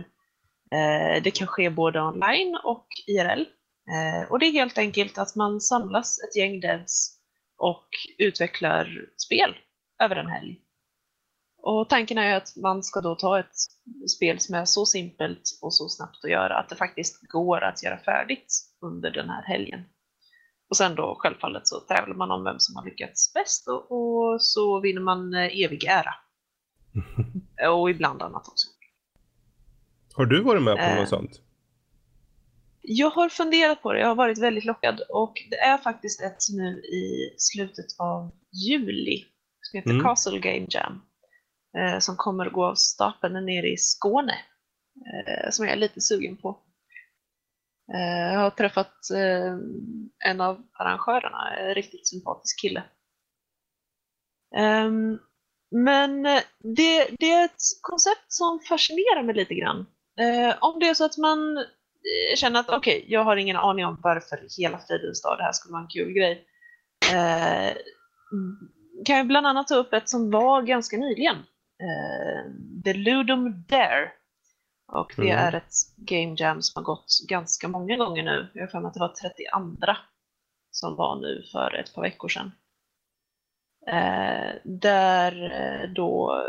Speaker 3: eh, det kan ske både online och IRL. Eh, och det är helt enkelt att man samlas ett gäng devs och utvecklar spel över en helg. Och tanken är att man ska då ta ett spel som är så simpelt och så snabbt att göra att det faktiskt går att göra färdigt under den här helgen. Och sen då självfallet så tävlar man om vem som har lyckats bäst och, och så vinner man eh, evig ära. Och ibland annat också.
Speaker 2: Har du varit med på
Speaker 3: Eh.
Speaker 2: något sånt?
Speaker 3: Jag har funderat på det, jag har varit väldigt lockad och det är faktiskt ett nu i slutet av juli som heter
Speaker 2: Mm.
Speaker 3: Castle Game Jam eh, som kommer att gå av stapeln nere i Skåne eh, som jag är lite sugen på. Eh, jag har träffat en av arrangörerna, en riktigt sympatisk kille. Ehm, men det, det är ett koncept som fascinerar mig lite grann. Om det är så att man eh, känner att okej, jag har ingen aning om varför hela fridens dag det här skulle vara en kul grej. Eh, kan jag bland annat ta upp ett som var ganska nyligen. Eh, The Ludum Dare. Och det
Speaker 2: Mm.
Speaker 3: är ett game jam som har gått ganska många gånger nu. Jag har för mig att det var 32 som var nu för ett par veckor sedan. Eh, där eh, då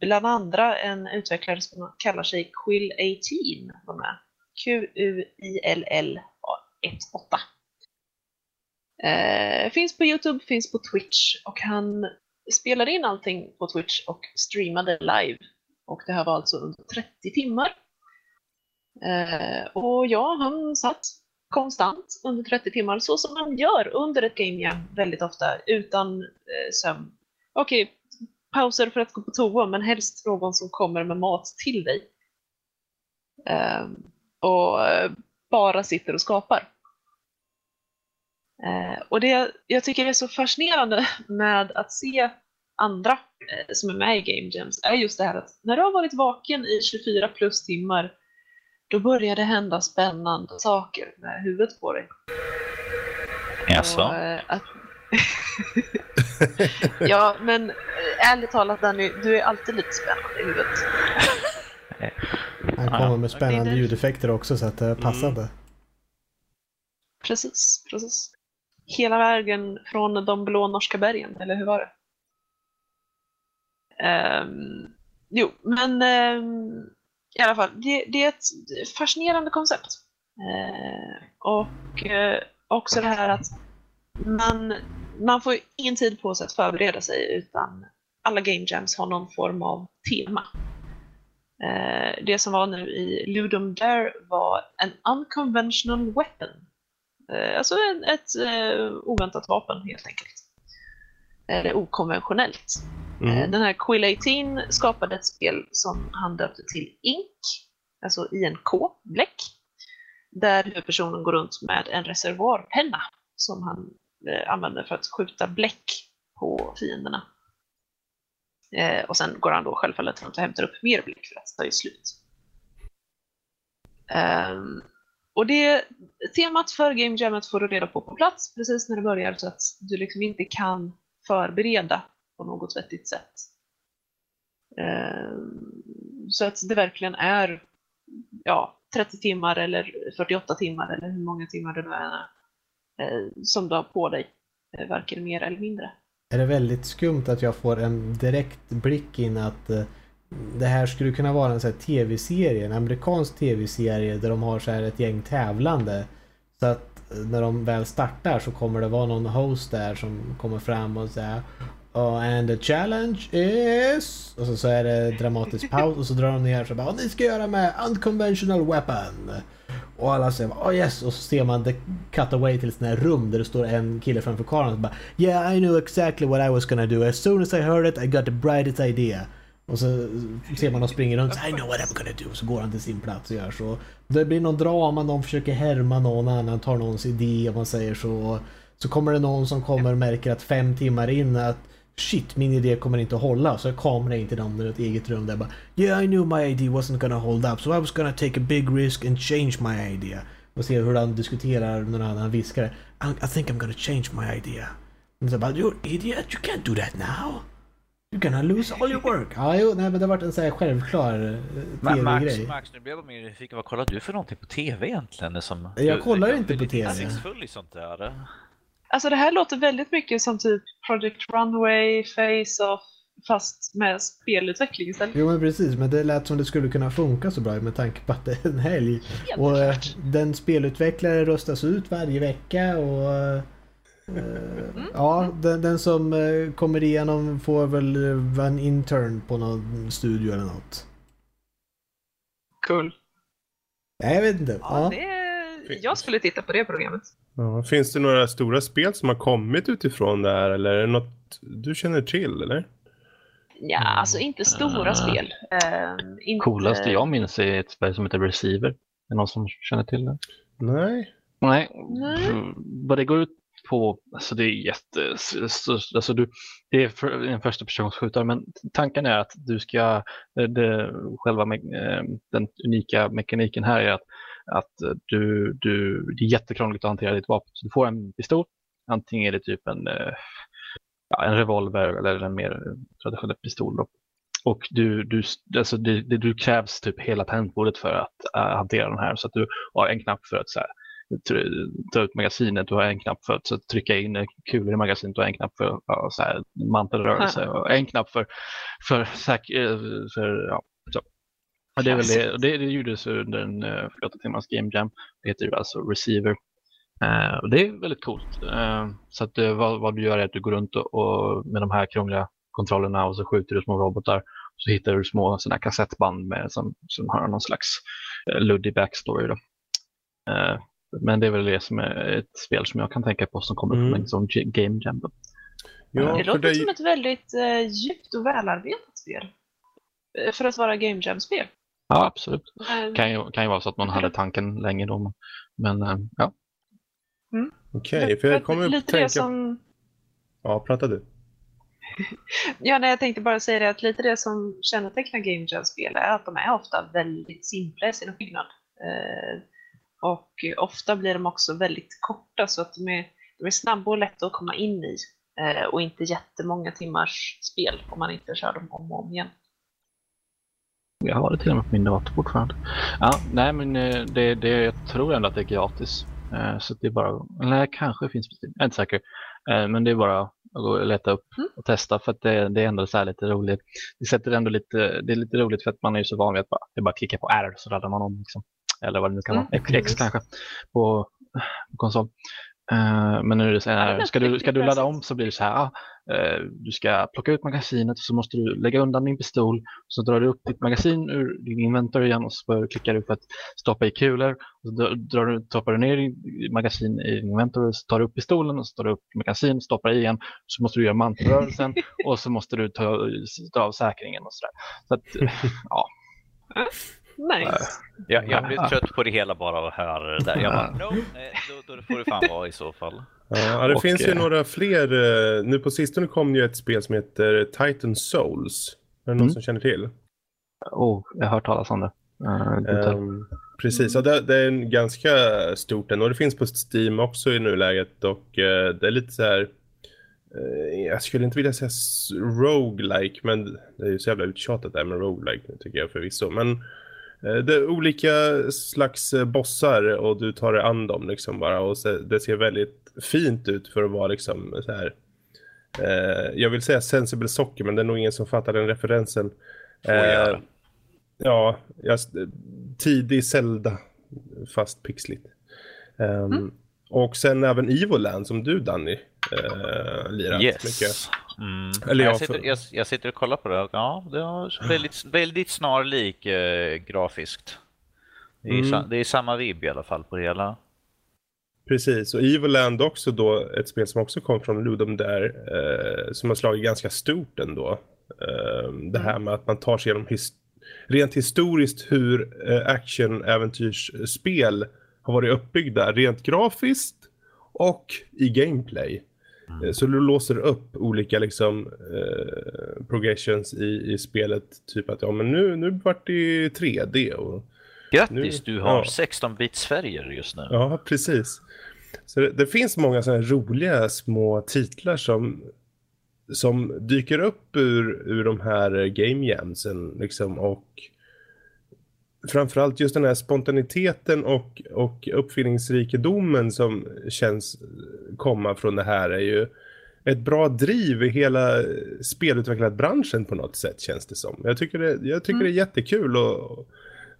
Speaker 3: bland andra en utvecklare som kallar sig Quill18 var med. Q-U-I-L-L 18. Eh, finns på Youtube, finns på Twitch och han spelade in allting på Twitch och streamade live. Och det här var alltså under 30 timmar. Eh, och ja, han satt konstant under 30 timmar, så som man gör under ett game jam väldigt ofta, utan eh, sömn. Okej, pauser för att gå på toa, men helst någon som kommer med mat till dig. Eh, och eh, bara sitter och skapar. Eh, och det jag tycker är så fascinerande med att se andra eh, som är med i Game Jams är just det här att när du har varit vaken i 24 plus timmar då börjar det hända spännande saker med huvudet på dig.
Speaker 4: Jaså?
Speaker 3: Att... ja, men ärligt talat Danny, du är alltid lite spännande i huvudet.
Speaker 1: Han
Speaker 4: Ja,
Speaker 1: kommer med spännande ljudeffekter också så att det är passande.
Speaker 3: Precis, precis. Hela vägen från de blå norska bergen, eller hur var det? Ehm, jo, men ehm, i alla fall, det, det är ett fascinerande koncept. Eh, och eh, också det här att man, man får ingen tid på sig att förbereda sig utan alla game jams har någon form av tema. Eh, det som var nu i Ludum Dare var en unconventional weapon. Eh, alltså en, ett eh, oväntat vapen helt enkelt. Eller okonventionellt. Eh,
Speaker 2: Mm.
Speaker 3: Den här Quill18 skapade ett spel som han döpte till Ink, alltså INK, bläck. Där huvudpersonen går runt med en reservoarpenna som han eh, använder för att skjuta bläck på fienderna. Eh, och sen går han då självfallet runt och hämtar upp mer blick för att ta i slut. Ehm, och det temat för Game Jammet får du reda på på plats precis när det börjar så att du liksom inte kan förbereda på något vettigt sätt. Eh, så att det verkligen är ja, 30 timmar eller 48 timmar eller hur många timmar det nu är eh, som du har på dig, eh, varken mer eller mindre.
Speaker 1: Är det väldigt skumt att jag får en direkt blick in att eh, det här skulle kunna vara en sån här tv-serie, en amerikansk tv-serie där de har så här ett gäng tävlande. Så att eh, när de väl startar så kommer det vara någon host där som kommer fram och säger Oh, and the challenge is... Och så, så är det dramatisk paus och så drar de ner så bara ni ska göra med unconventional weapon. Och alla säger oh yes och så ser man the cut away till ett sånt här rum där det står en kille framför kameran och bara Yeah I knew exactly what I was gonna do. As soon as I heard it I got the brightest idea. Och så ser man dem springa runt I know what I'm gonna do. Så går han till sin plats och gör så. Det blir någon drama, någon försöker härma någon annan, tar någons idé om man säger så. Så kommer det någon som kommer och märker att fem timmar in att Shit, min idé kommer inte att hålla. Så jag kamerar in till dem i ett eget rum där bara Yeah I knew my idea wasn't gonna hold up so I was gonna take a big risk and change my idea. Och ser hur han diskuterar när han viskar I, I think I'm gonna change my idea. Och så bara You're idiot, you can't do that now. You're gonna lose all your work. Ja, jo, nej men det har varit en sån här självklar
Speaker 4: Ma-
Speaker 1: tv-grej.
Speaker 4: Max, Max, nu blev jag mer nyfiken. Vad kollar du för någonting på TV egentligen? Som,
Speaker 1: Jag
Speaker 4: du-
Speaker 1: kollar
Speaker 4: du-
Speaker 1: inte
Speaker 4: du är
Speaker 1: på TV.
Speaker 4: insiktsfull i sånt där.
Speaker 3: Alltså det här låter väldigt mycket som typ Project Runway, Face-Off, fast med spelutveckling istället.
Speaker 1: Jo men precis, men det lät som det skulle kunna funka så bra med tanke på att det är en helg. Och eh, den spelutvecklare röstas ut varje vecka och eh, ja, den, den som eh, kommer igenom får väl vara en intern på någon studio eller något.
Speaker 3: Cool.
Speaker 1: Nej, jag vet inte.
Speaker 3: Ja,
Speaker 1: Ja.
Speaker 3: det, jag skulle titta på det programmet.
Speaker 2: Ja, finns det några stora spel som har kommit utifrån det här eller är det något du känner till eller?
Speaker 3: Ja, alltså inte stora
Speaker 5: Ah.
Speaker 3: spel. Uh, inte...
Speaker 5: Coolaste jag minns är ett spel som heter Receiver. Är det någon som känner till det?
Speaker 2: Nej.
Speaker 5: Nej,
Speaker 3: Nej.
Speaker 5: Mm, vad det går ut på, alltså det är jätte, alltså du, det är för, en första personsskjutare men tanken är att du ska, det, det, själva me- eh, den unika mekaniken här är att, att du, du, det är jättekrångligt att hantera ditt vapen. Så du får en pistol, antingen är det typ en, eh, ja, en revolver eller en mer traditionell pistol. Då. Och du, du, alltså det, det, du krävs typ hela tangentbordet för att äh, hantera den här. Så att du har en knapp för att så här, ta ut magasinet, du har en knapp för att trycka in eh, kulor i magasinet, du har en knapp för ja, så här, mantelrörelse och en knapp för, för, säk, eh, för ja, så. Och det, är väl det, och det, det gjordes under en uh, 48 timmars game jam. Det heter ju alltså Receiver. Eh, och det är väldigt coolt. Eh, så att, eh, vad, vad du gör är att du går runt och, och med de här krångliga kontrollerna och så skjuter du små robotar. Så hittar du små såna kassettband med, som, som har någon slags eh, luddig backstory. Då. Eh, men det är väl det som är ett spel som jag kan tänka på som kommer
Speaker 2: Mm.
Speaker 5: från en sån game jam. Då.
Speaker 2: Ja,
Speaker 3: det
Speaker 2: för
Speaker 3: låter
Speaker 2: dig...
Speaker 3: som ett väldigt uh, djupt och välarbetat spel. Eh, För att vara Game Jam-spel.
Speaker 5: Ja, absolut. Kan ju, kan ju vara så att man hade tanken länge då. Men eh, ja,
Speaker 2: Okej, för jag kommer
Speaker 3: lite
Speaker 2: tänka...
Speaker 3: det som...
Speaker 2: Ja, prata du.
Speaker 3: Ja, nej, jag tänkte bara säga det att lite det som kännetecknar Game Jam-spel är att de är ofta väldigt simpla i sin uppbyggnad. Eh, och ofta blir de också väldigt korta så att de är, de är snabba och lätta att komma in i. Eh, och inte jättemånga timmars spel om man inte kör dem om och om igen.
Speaker 5: Jag har det till och med på min dator fortfarande. Ja, nej, men eh, det, det, jag tror ändå att det är gratis. Eh, Så det är bara, eller kanske finns på Steam, jag är inte säker. Eh, Men det är bara att gå och leta upp
Speaker 3: Mm.
Speaker 5: och testa för att det, det är ändå så här lite roligt. Det sätter ändå lite, det är lite roligt för att man är ju så van vid att bara, det bara klicka på R så laddar man om. Liksom. Eller vad det nu kan vara,
Speaker 3: Mm,
Speaker 5: X, kanske på, på konsol. Men nu är det så här, ska du, ska du ladda om så blir det så här, ah, du ska plocka ut magasinet så måste du lägga undan din pistol så drar du upp ditt magasin ur din inventory igen och så börjar du för att stoppa i kulor. Och så drar- du, stoppar du ner din magasin i din inventory så tar du upp pistolen och så tar du upp magasin, stoppar i igen. Så måste du göra mantelrörelsen och så måste du ta, ta av säkringen och sådär. Så att, ja,
Speaker 3: Nice.
Speaker 4: Jag, jag blir
Speaker 5: Ja.
Speaker 4: trött på det hela bara att höra det där. Jag bara, no, nej, då, då får det fan vara i så fall.
Speaker 2: Ja, det
Speaker 5: Och,
Speaker 2: finns ju
Speaker 5: eh,
Speaker 2: några fler. eh, Nu på sistone kom ju ett spel som heter Titan Souls. Är det någon
Speaker 5: Mm.
Speaker 2: som känner till?
Speaker 5: oh, jag har hört talas om det. Det tar-
Speaker 2: Ehm, Precis, ja, det, det är en ganska stort ändå. Det finns på Steam också i nuläget och eh, det är lite så här... Eh, jag skulle inte vilja säga roguelike, men det är ju så jävla uttjatat där med roguelike tycker jag förvisso. Men det är olika slags eh, bossar och du tar dig an dem liksom bara och det ser väldigt fint ut för att vara liksom så här. Eh, jag vill säga sensible socker, men det är nog ingen som fattar den referensen.
Speaker 4: Får göra.
Speaker 2: Ja, jag, tidig Zelda, fast pixligt. Ehm, Och sen även Evoland som du Danny lirat mycket.
Speaker 4: Mm.
Speaker 2: Eller
Speaker 4: jag,
Speaker 2: jag
Speaker 4: sitter, jag, jag sitter och kollar på det. Ja, det är väldigt, väldigt snarlik eh, grafiskt. Det är,
Speaker 2: Mm.
Speaker 4: sa, det är samma vibb i alla fall på det hela.
Speaker 2: Precis, och Evoland också då ett spel som också kom från Ludum där eh, som har slagit ganska stort ändå. Ehm, det här med att man tar sig igenom his- rent historiskt hur eh, action-äventyrsspel har varit uppbyggda rent grafiskt och i gameplay. Eh, Så du låser upp olika liksom eh, progressions i, i spelet. Typ att ja men nu, nu vart det 3D och
Speaker 4: Grattis,
Speaker 2: Nu-
Speaker 4: du har
Speaker 2: ja.
Speaker 4: 16-bits färger just nu.
Speaker 2: Ja, precis. Så det, det finns många sådana roliga små titlar som, som dyker upp ur, ur de här eh, game jamsen liksom och framförallt just den här spontaniteten och, och uppfinningsrikedomen som känns komma från det här är ju ett bra driv i hela spelutvecklarbranschen på något sätt känns det som. Jag tycker det, jag tycker det är jättekul och,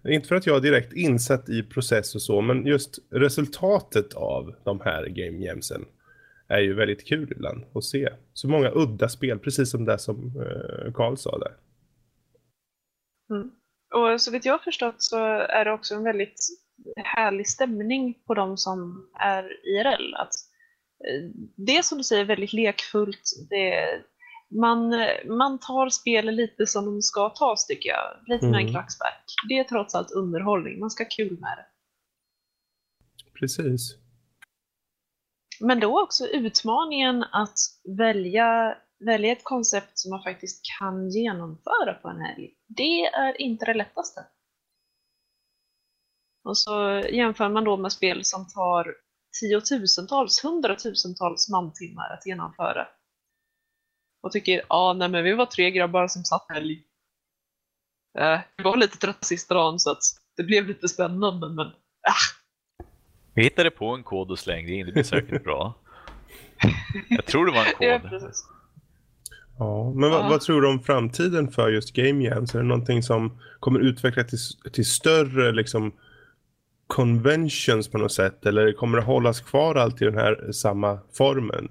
Speaker 2: inte för att jag är direkt insatt i process och så, men just resultatet av de här game jamsen är ju väldigt kul ibland att se. Så många udda spel, precis som det som eh, Carl sa där.
Speaker 3: Och så vitt jag har förstått så är det också en väldigt härlig stämning på de som är IRL. Att eh, det är som du säger väldigt lekfullt. Det, man, man tar spel lite som de ska tas tycker jag. Lite med en
Speaker 2: Mm.
Speaker 3: klackspark. Det är trots allt underhållning. Man ska ha kul med det.
Speaker 2: Precis.
Speaker 3: Men då också utmaningen att välja, välja ett koncept som man faktiskt kan genomföra på en helg. Det är inte det lättaste. Och så jämför man då med spel som tar tiotusentals, hundratusentals mantimmar att genomföra. Och tycker, ja nej men vi var tre grabbar som satt helg. Eh, vi var lite trötta sista dagen så att det blev lite spännande men
Speaker 4: Vi hittade på en kod och slängde in, det blir säkert bra. Jag tror det var
Speaker 3: ja,
Speaker 4: en kod.
Speaker 3: precis.
Speaker 2: Ja, men vad,
Speaker 3: Ja.
Speaker 2: vad tror du om framtiden för just game jams? Är det någonting som kommer utvecklas till, till större liksom conventions på något sätt? Eller kommer det hållas kvar alltid i den här samma formen?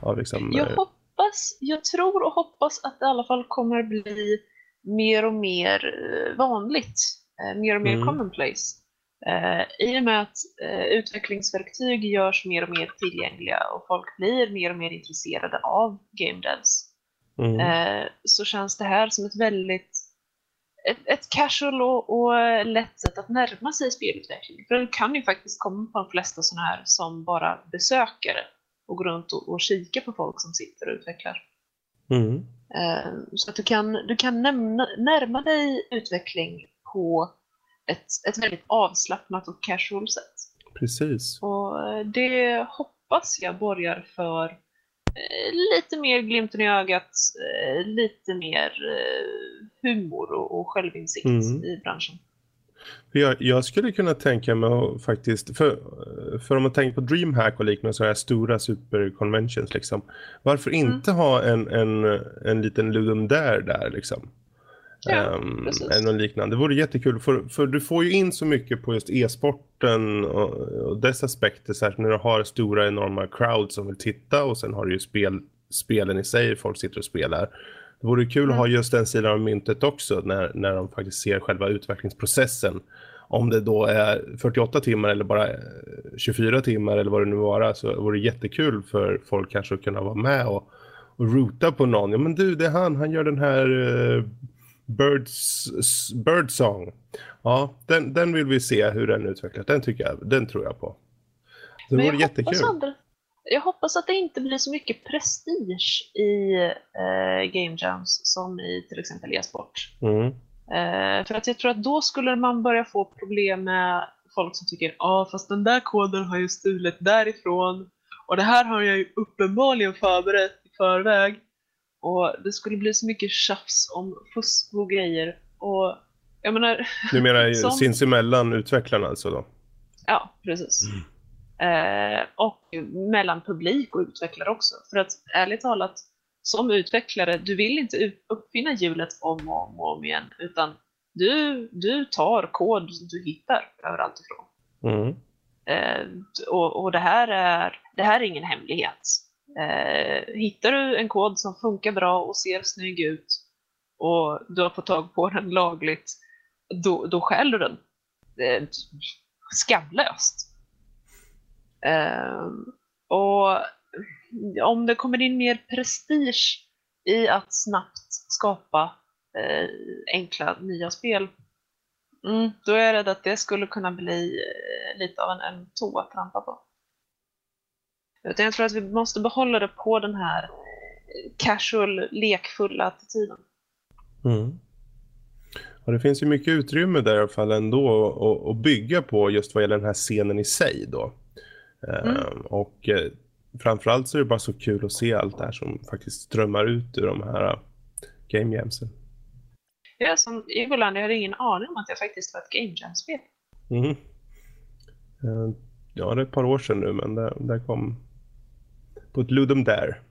Speaker 2: Av liksom,
Speaker 3: Jag
Speaker 2: eh,
Speaker 3: hoppas, jag tror och hoppas att det i alla fall kommer bli mer och mer eh, vanligt, eh, mer och mer
Speaker 2: Mm.
Speaker 3: commonplace. Eh, I och med att eh, utvecklingsverktyg görs mer och mer tillgängliga och folk blir mer och mer intresserade av game devs
Speaker 2: mm,
Speaker 3: eh, så känns det här som ett väldigt ett, ett casual och, och lätt sätt att närma sig spelutveckling. För du kan ju faktiskt komma på de flesta sådana här som bara besökare och gå runt och, och kika på folk som sitter och utvecklar.
Speaker 2: mm,
Speaker 3: Eh, så att du kan, du kan nämna, närma dig utveckling på ett, ett väldigt avslappnat och casual sätt.
Speaker 2: precis.
Speaker 3: Och eh, det hoppas jag borgar för lite mer glimten i ögat, eh, lite mer eh, humor och, och självinsikt
Speaker 2: Mm.
Speaker 3: i branschen.
Speaker 2: Jag, jag skulle kunna tänka mig faktiskt, för, för om man tänker på DreamHack och liknande så här stora superconventions liksom. Varför
Speaker 3: Mm.
Speaker 2: inte ha en, en, en liten Ludum där där liksom?
Speaker 3: Ja,
Speaker 2: eller något liknande. Det vore jättekul för, för du får ju in så mycket på just e-sporten och, och dess aspekter. Särskilt när du har stora enorma crowds som vill titta och sen har du ju spel, spelen i sig, folk sitter och spelar. Det vore kul att ha just den sidan av myntet också när, när de faktiskt ser själva utvecklingsprocessen. Om det då är 48 timmar eller bara eh, 24 timmar eller vad det nu vara så vore det jättekul för folk kanske att kunna vara med och, och roota på någon. Ja men du, det är han, han gör den här uh, Birds, s- Bird Song. Ja, den, den vill vi se hur den utvecklas. Den tycker jag, den tror jag på. Det vore
Speaker 3: jag
Speaker 2: jättekul.
Speaker 3: hoppas, andra, jag hoppas att det inte blir så mycket prestige i eh, game jams som i till exempel e-sport.
Speaker 2: Mm.
Speaker 3: Eh, för att jag tror att då skulle man börja få problem med folk som tycker ja fast den där koden har ju stulit därifrån och det här har jag ju uppenbarligen förberett i förväg. Och det skulle bli så mycket tjafs om fusk och grejer. Och jag menar...
Speaker 2: Du menar
Speaker 3: som-
Speaker 2: sinsemellan utvecklarna alltså då?
Speaker 3: Ja, precis. Eh, och mellan publik och utvecklare också. För att ärligt talat, som utvecklare, du vill inte uppfinna hjulet om och om, och om igen, utan du, du tar kod du hittar överallt ifrån.
Speaker 2: Mm.
Speaker 3: Eh, och och det, här är, det här är ingen hemlighet. Eh, hittar du en kod som funkar bra och ser snygg ut och du har fått tag på den lagligt, då, då stjäl du den. Eh, skamlöst. Eh, och om det kommer in mer prestige i att snabbt skapa eh, enkla nya spel, mm, då är jag rädd att det skulle kunna bli eh, lite av en, en tå att trampa på. Utan jag tror att vi måste behålla det på den här eh, casual, lekfulla attityden.
Speaker 2: Mm. Och det finns ju mycket utrymme där i alla fall ändå att- bygga på just vad gäller den här scenen i sig då.
Speaker 3: Mm.
Speaker 2: Ehm, och eh, framförallt så är det bara så kul att se allt det här som faktiskt strömmar ut ur de här uh, game jamsen.
Speaker 3: Jag är som Egoland, jag hade ingen aning om att det faktiskt var ett Game Jam-spel.
Speaker 2: Mm. Eh, Ja, det är ett par år sedan nu men det, det kom på ett Ludum där.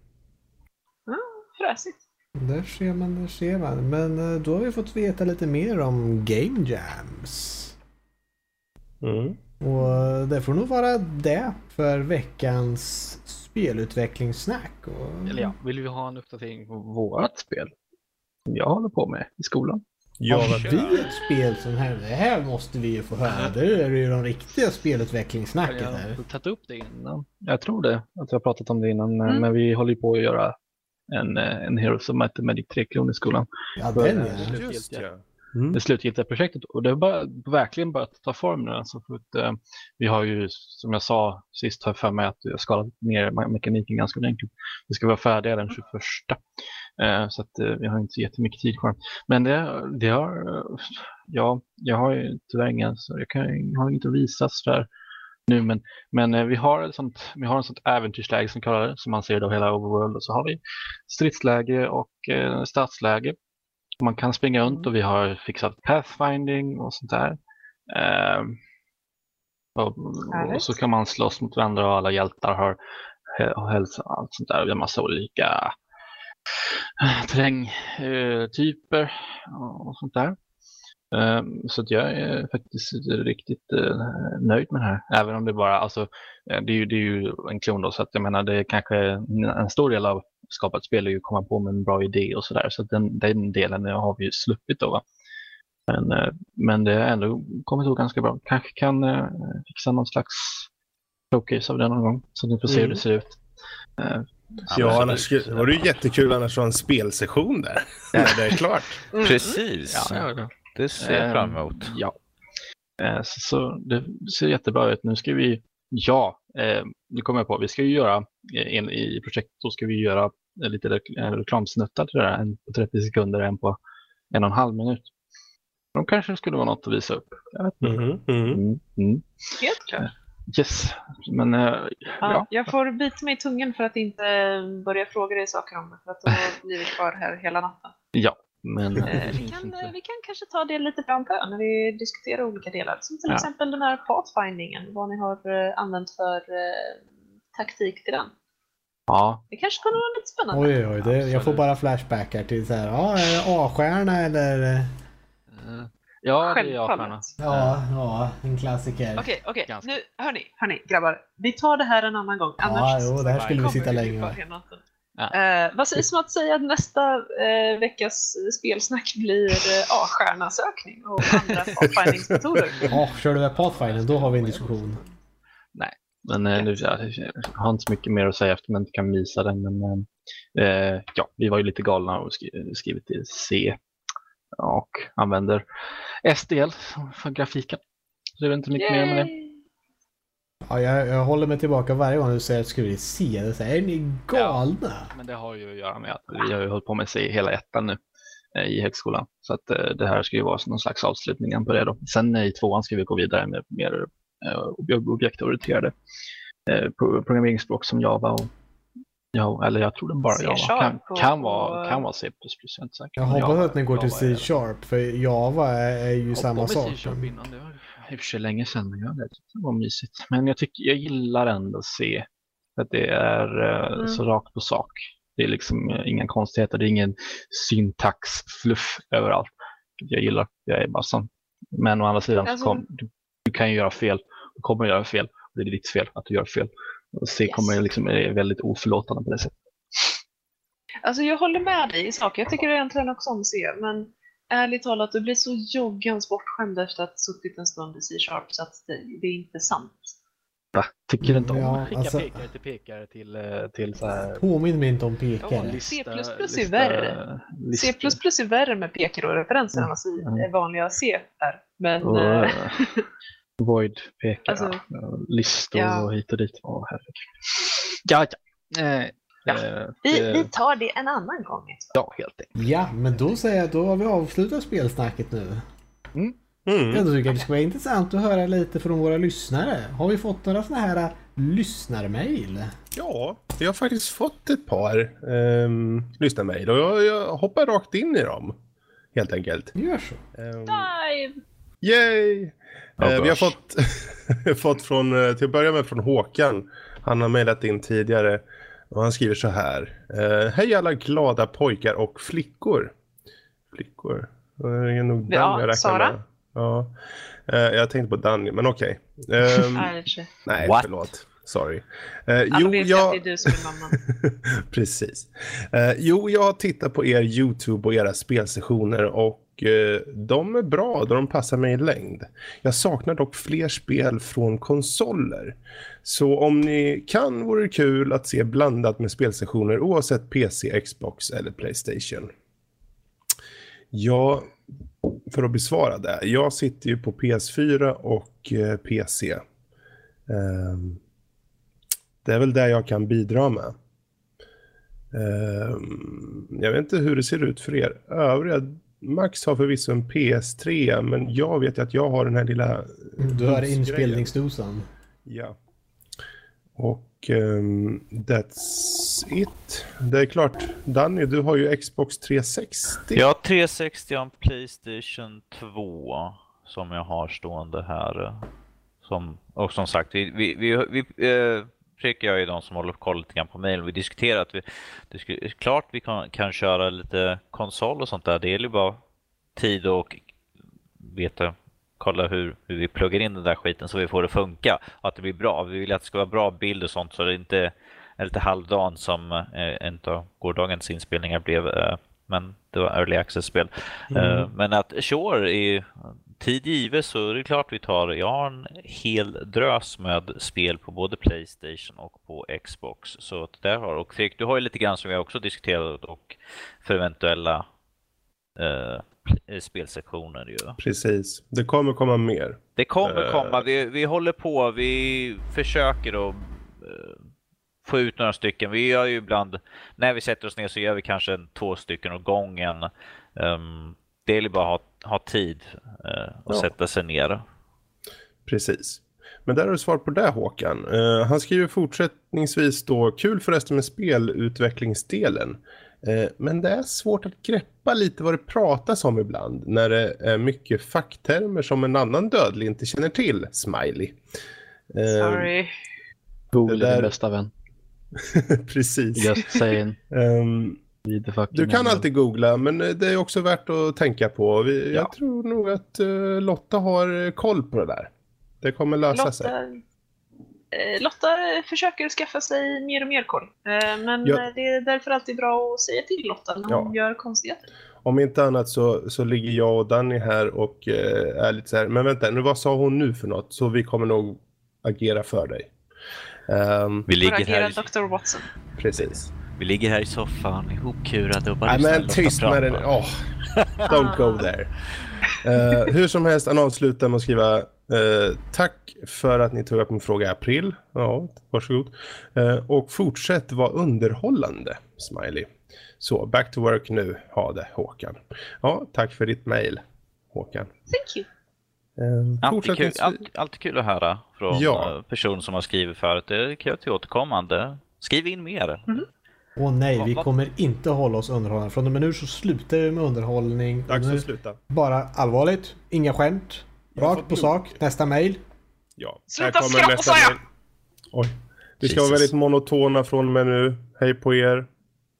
Speaker 3: Ja, fräsigt.
Speaker 1: Där ser man, där ser man. Men eh, då har vi fått veta lite mer om Game Jams.
Speaker 2: Mm.
Speaker 1: Och det får nog vara det för veckans spelutvecklingssnack. Och...
Speaker 5: Eller ja, vill vi ha en uppdatering på vårt spel? Som jag håller på med i skolan.
Speaker 2: Ja,
Speaker 1: Har vi ett spel som här? Det här måste vi ju få höra. Det är ju de riktiga spelutvecklingssnacket
Speaker 5: Jag har tagit upp det innan. Jag tror det, att jag har pratat om det innan.
Speaker 3: Mm.
Speaker 5: Men vi håller ju på att göra en, eh, en Heroes of Might Magic 3 kronor i skolan.
Speaker 1: Ja, den ja.
Speaker 2: Just ja. Mm.
Speaker 5: det slutgiltiga projektet. Och det har bara, verkligen börjat ta form nu. Alltså för att, eh, vi har ju, som jag sa sist, har jag för mig att jag skalat ner mekaniken ganska ordentligt. Vi ska vara färdiga den 21. Eh, så att, eh, vi har inte så jättemycket tid kvar. Men det, det har, ja, jag har ju tyvärr ingen, så jag, kan, jag har inget att visa sådär nu. Men, men eh, vi har ett sånt, vi har ett sånt äventyrsläge som kallar det, som man ser av hela Overworld. Och så har vi stridsläge och eh, stadsläge. Man kan springa runt och vi har fixat pathfinding och sånt där. Eh, och, och så kan man slåss mot varandra och alla hjältar har hälsa och allt sånt där. Vi har massa olika terrängtyper och sånt där. Eh, Så att jag är faktiskt riktigt eh, nöjd med det här. Även om det bara, alltså, eh, det är ju, det är ju en klon då, så att jag menar det är kanske en stor del av skapa ett spel är ju att komma på med en bra idé och sådär. Så att den, den delen har vi ju sluppit då. Va? Men, eh, men det har ändå kommit ihåg ganska bra. Kanske kan fixa någon slags showcase av det någon gång. Så ni får se hur
Speaker 2: Mm.
Speaker 5: det ser ut. Eh,
Speaker 2: Ja, annars skulle- var det ju jättekul annars att ha en spelsession där. När det är klart.
Speaker 4: Precis.
Speaker 5: ja, ja, ja.
Speaker 4: Det ser jag fram
Speaker 5: Ehm,
Speaker 4: emot.
Speaker 5: Ja. Eh, Så, så det ser jättebra ut. Nu ska vi, ja, eh, nu kommer jag på, vi ska ju göra, eh, en, i projektet så ska vi göra eh, lite eh, reklamsnuttar till det här. En på 30 sekunder, en på en och en halv minut. De kanske skulle vara något att visa upp. Jag vet inte.
Speaker 2: Mhm.
Speaker 5: Mm, mm.
Speaker 3: Helt klart.
Speaker 5: Yes, men eh,
Speaker 3: Ja,
Speaker 5: ja.
Speaker 3: Jag får bita mig i tungan för att inte börja fråga dig saker om det, för att då blir vi kvar här hela natten.
Speaker 5: ja. Men eh, det
Speaker 3: Eh, vi, kan, eh, vi kan kanske ta det lite på pö när vi diskuterar olika delar. Som till
Speaker 5: Ja.
Speaker 3: exempel den här pathfindingen, vad ni har eh, använt för eh, taktik till den.
Speaker 5: Ja,
Speaker 3: Det kanske kunde vara lite spännande.
Speaker 1: Oj, oj, det, jag får bara flashbackar till så här. Ja, är det A-stjärna eller?
Speaker 5: eh, ja det är jag
Speaker 3: Självfallet.
Speaker 5: Stjärna.
Speaker 1: Ja, ja, en klassiker.
Speaker 3: Okej, okej. Nu, hörni, hörni, grabbar. Vi tar det här en annan gång.
Speaker 1: Ja,
Speaker 3: Annars
Speaker 1: jo, det här skulle vi sitta länge med.
Speaker 5: Ja.
Speaker 3: Eh, vad sägs om att säga att nästa eh, veckas spelsnack blir eh, A-stjärna-sökning och andra pathfindingsmetoder?
Speaker 1: Ja, kör du med Pathfinder, då har vi en diskussion.
Speaker 5: Men eh, nu, ja, jag har inte så mycket mer att säga eftersom jag inte kan visa den. Men eh, ja, vi var ju lite galna och skri skrivit till C och använder SDL för grafiken. Så det är inte mycket mer med det.
Speaker 1: Ja, jag, jag håller mig tillbaka varje gång du säger att skriver C. Det så här, är ni galna?
Speaker 5: Men det har ju att göra med att vi har ju hållit på med C hela ettan nu. eh, i högskolan. Så att eh, det här ska ju vara någon slags avslutning på det. Då. Sen i tvåan ska vi gå vidare med mer eh, objektorienterade pro- programmeringsspråk som Java och Ja, eller jag tror den bara Java. Kan, kan, vara, kan vara C++, jag är inte säker.
Speaker 1: Jag hoppas att ni går till C-sharp, för Java är, är ju
Speaker 5: Jag
Speaker 1: samma
Speaker 5: hoppade
Speaker 1: sak.
Speaker 5: med C-sharp innan, det var i och för sig länge sedan, men jag det var mysigt. Men jag, tycker, jag gillar ändå C. För att det är eh,
Speaker 3: Mm.
Speaker 5: så rakt på sak. Det är liksom eh, inga konstigheter, det är ingen syntaxfluff överallt. Jag gillar, jag är bara sån. Men å andra sidan så
Speaker 3: Alltså-
Speaker 5: kom, du, du kan ju göra fel, du kommer att göra fel. Och det är ditt fel att du gör fel. Och C
Speaker 3: Yes.
Speaker 5: kommer ju liksom, är väldigt oförlåtande på det sättet.
Speaker 3: Alltså jag håller med dig i sak. Jag tycker egentligen också om C, men ärligt talat, du blir så joggans bortskämd efter att ha suttit en stund i C-sharp så att det, det är inte sant.
Speaker 5: Va? Tycker du inte om
Speaker 1: Ja,
Speaker 5: skicka
Speaker 1: alltså-
Speaker 5: pekare till pekare till, eh, till så här
Speaker 1: Påminn mig inte om
Speaker 5: Ja,
Speaker 1: pekare.
Speaker 5: lista,
Speaker 3: C++ är värre. C++ är värre med pekare och referenser än vad
Speaker 5: Mm.
Speaker 3: vanliga C är. Men eh,
Speaker 5: Void pekar,
Speaker 3: Alltså-
Speaker 5: ja, listor
Speaker 3: Ja.
Speaker 5: och hit och dit. Åh, herregud. Ja, ja. Eh,
Speaker 3: Ja.
Speaker 5: eh,
Speaker 3: vi,
Speaker 5: det-
Speaker 3: vi tar det en annan gång.
Speaker 5: Ja, helt enkelt.
Speaker 1: Ja, men då säger jag då har vi avslutat spelsnacket nu.
Speaker 2: Mm.
Speaker 1: Jag tycker det skulle vara intressant att höra lite från våra lyssnare. Har vi fått några sådana här äh, lyssnarmail?
Speaker 2: Ja, jag har faktiskt fått ett par um, lyssnarmail och jag, jag hoppar rakt in i dem. Helt enkelt.
Speaker 1: Gör så.
Speaker 2: Ehm,
Speaker 3: Dive!
Speaker 2: Yay! Eh, vi har fått, fått från, eh, till att börja med från Håkan. Han har mejlat in tidigare. Och han skriver så här. Eh, Hej alla glada pojkar och flickor. Flickor? Det är nog den
Speaker 3: Ja,
Speaker 2: jag
Speaker 3: Sara.
Speaker 2: med. Ja. Eh, jag tänkte på Danny, men okej.
Speaker 3: Är inte.
Speaker 2: nej,
Speaker 4: What?
Speaker 2: förlåt. Sorry. Eh,
Speaker 3: Alla
Speaker 2: jo, jag...
Speaker 3: det är du som är mamman.
Speaker 2: Precis. Eh, jo, jag har tittat på er YouTube och era spelsessioner och eh, Eh, de är bra då de passar mig i längd. Jag saknar dock fler spel från konsoler. Så om ni kan vore det kul att se blandat med spelsessioner oavsett PC, Xbox eller Playstation. Ja, för att besvara det. Jag sitter ju på PS4 och eh, PC. Ehm, det är väl det jag kan bidra med. Ehm, jag vet inte hur det ser ut för er övriga. Max har förvisso en PS3, men jag vet ju att jag har den här lilla...
Speaker 1: Du har inspelningsdosan.
Speaker 2: Ja. Och ehm, that's it. Det är klart, Danny, du har ju Xbox 360.
Speaker 4: Jag har 360 och en Playstation 2 som jag har stående här. eh, Som, och som sagt, vi, vi, vi, vi eh, Fredrik och jag är de som håller koll lite grann på mejl. Vi diskuterar att vi, det skulle, klart vi kan, kan köra lite konsol och sånt där. Det gäller ju bara tid och veta, kolla hur, hur vi pluggar in den där skiten så vi får det funka. Och att det blir bra. Vi vill att det ska vara bra bild och sånt så det inte är lite halvdan som eh, en av gårdagens inspelningar blev. Eh, men det var early access-spel. Eh, men att sure, i tid givet så är det klart vi tar. Jag har en hel drös med spel på både Playstation och på Xbox. Så att där har och Fredrik, du har ju lite grann som vi också diskuterat och för eventuella eh, spelsektioner ju.
Speaker 2: Precis. Det kommer komma mer.
Speaker 4: Det kommer
Speaker 2: Eh.
Speaker 4: komma. Vi, vi håller på. Vi försöker att eh, få ut några stycken. Vi gör ju ibland, när vi sätter oss ner så gör vi kanske en, två stycken åt gången. Um, det gäller bara att ha, ha tid eh, och
Speaker 2: Ja.
Speaker 4: sätta sig ner.
Speaker 2: Precis. Men där har du svar på det Håkan. Eh, han skriver fortsättningsvis då, kul förresten med spelutvecklingsdelen. Eh, men det är svårt att greppa lite vad det pratas om ibland när det är mycket facktermer som en annan dödlig inte känner till. Smiley. Eh,
Speaker 3: Sorry.
Speaker 5: Google är din bästa vän.
Speaker 2: Precis.
Speaker 5: Just saying. Fucking
Speaker 2: du kan alltid googla, men eh, det är också värt att tänka på. Vi,
Speaker 5: Ja.
Speaker 2: Jag tror nog att eh, Lotta har eh, koll på det där. Det kommer lösa sig.
Speaker 3: Lotta, eh, Lotta försöker skaffa sig mer och mer koll. Eh, men
Speaker 2: Ja.
Speaker 3: det är därför alltid bra att säga till Lotta när hon gör konstigheter.
Speaker 2: Om inte annat så, så ligger jag och Danny här och eh, är lite så här, men vänta, nu, vad sa hon nu för något? Så vi kommer nog agera för dig. Ehm,
Speaker 4: Vi ligger, här,
Speaker 3: Dr. Watson.
Speaker 2: precis.
Speaker 4: Vi ligger här i soffan ihopkurade och bara
Speaker 2: Nej men tyst med den. Åh, don't go there. Eh, hur som helst, han avslutar med att skriva eh, Tack för att ni tog upp min fråga i april. Ja, varsågod. Uh, och fortsätt vara underhållande, smiley. Så, back to work nu, ha det Håkan. Ja, tack för ditt mail, Håkan.
Speaker 3: Thank you.
Speaker 2: Ehm,
Speaker 4: Alltid kul, alltid, alltid kul att höra från
Speaker 2: Ja.
Speaker 4: eh, personer som har skrivit förut. Det är kul till återkommande. Skriv in mer.
Speaker 1: Åh nej, vi kommer inte hålla oss underhållande. Från och med nu så slutar vi med underhållning.
Speaker 2: Dags att sluta.
Speaker 1: bara allvarligt, inga skämt. Rakt på sak, nästa mail.
Speaker 2: Ja,
Speaker 3: Sluta skratta, sa jag!
Speaker 2: Oj. Vi ska vara väldigt monotona från och med nu. Hej på er.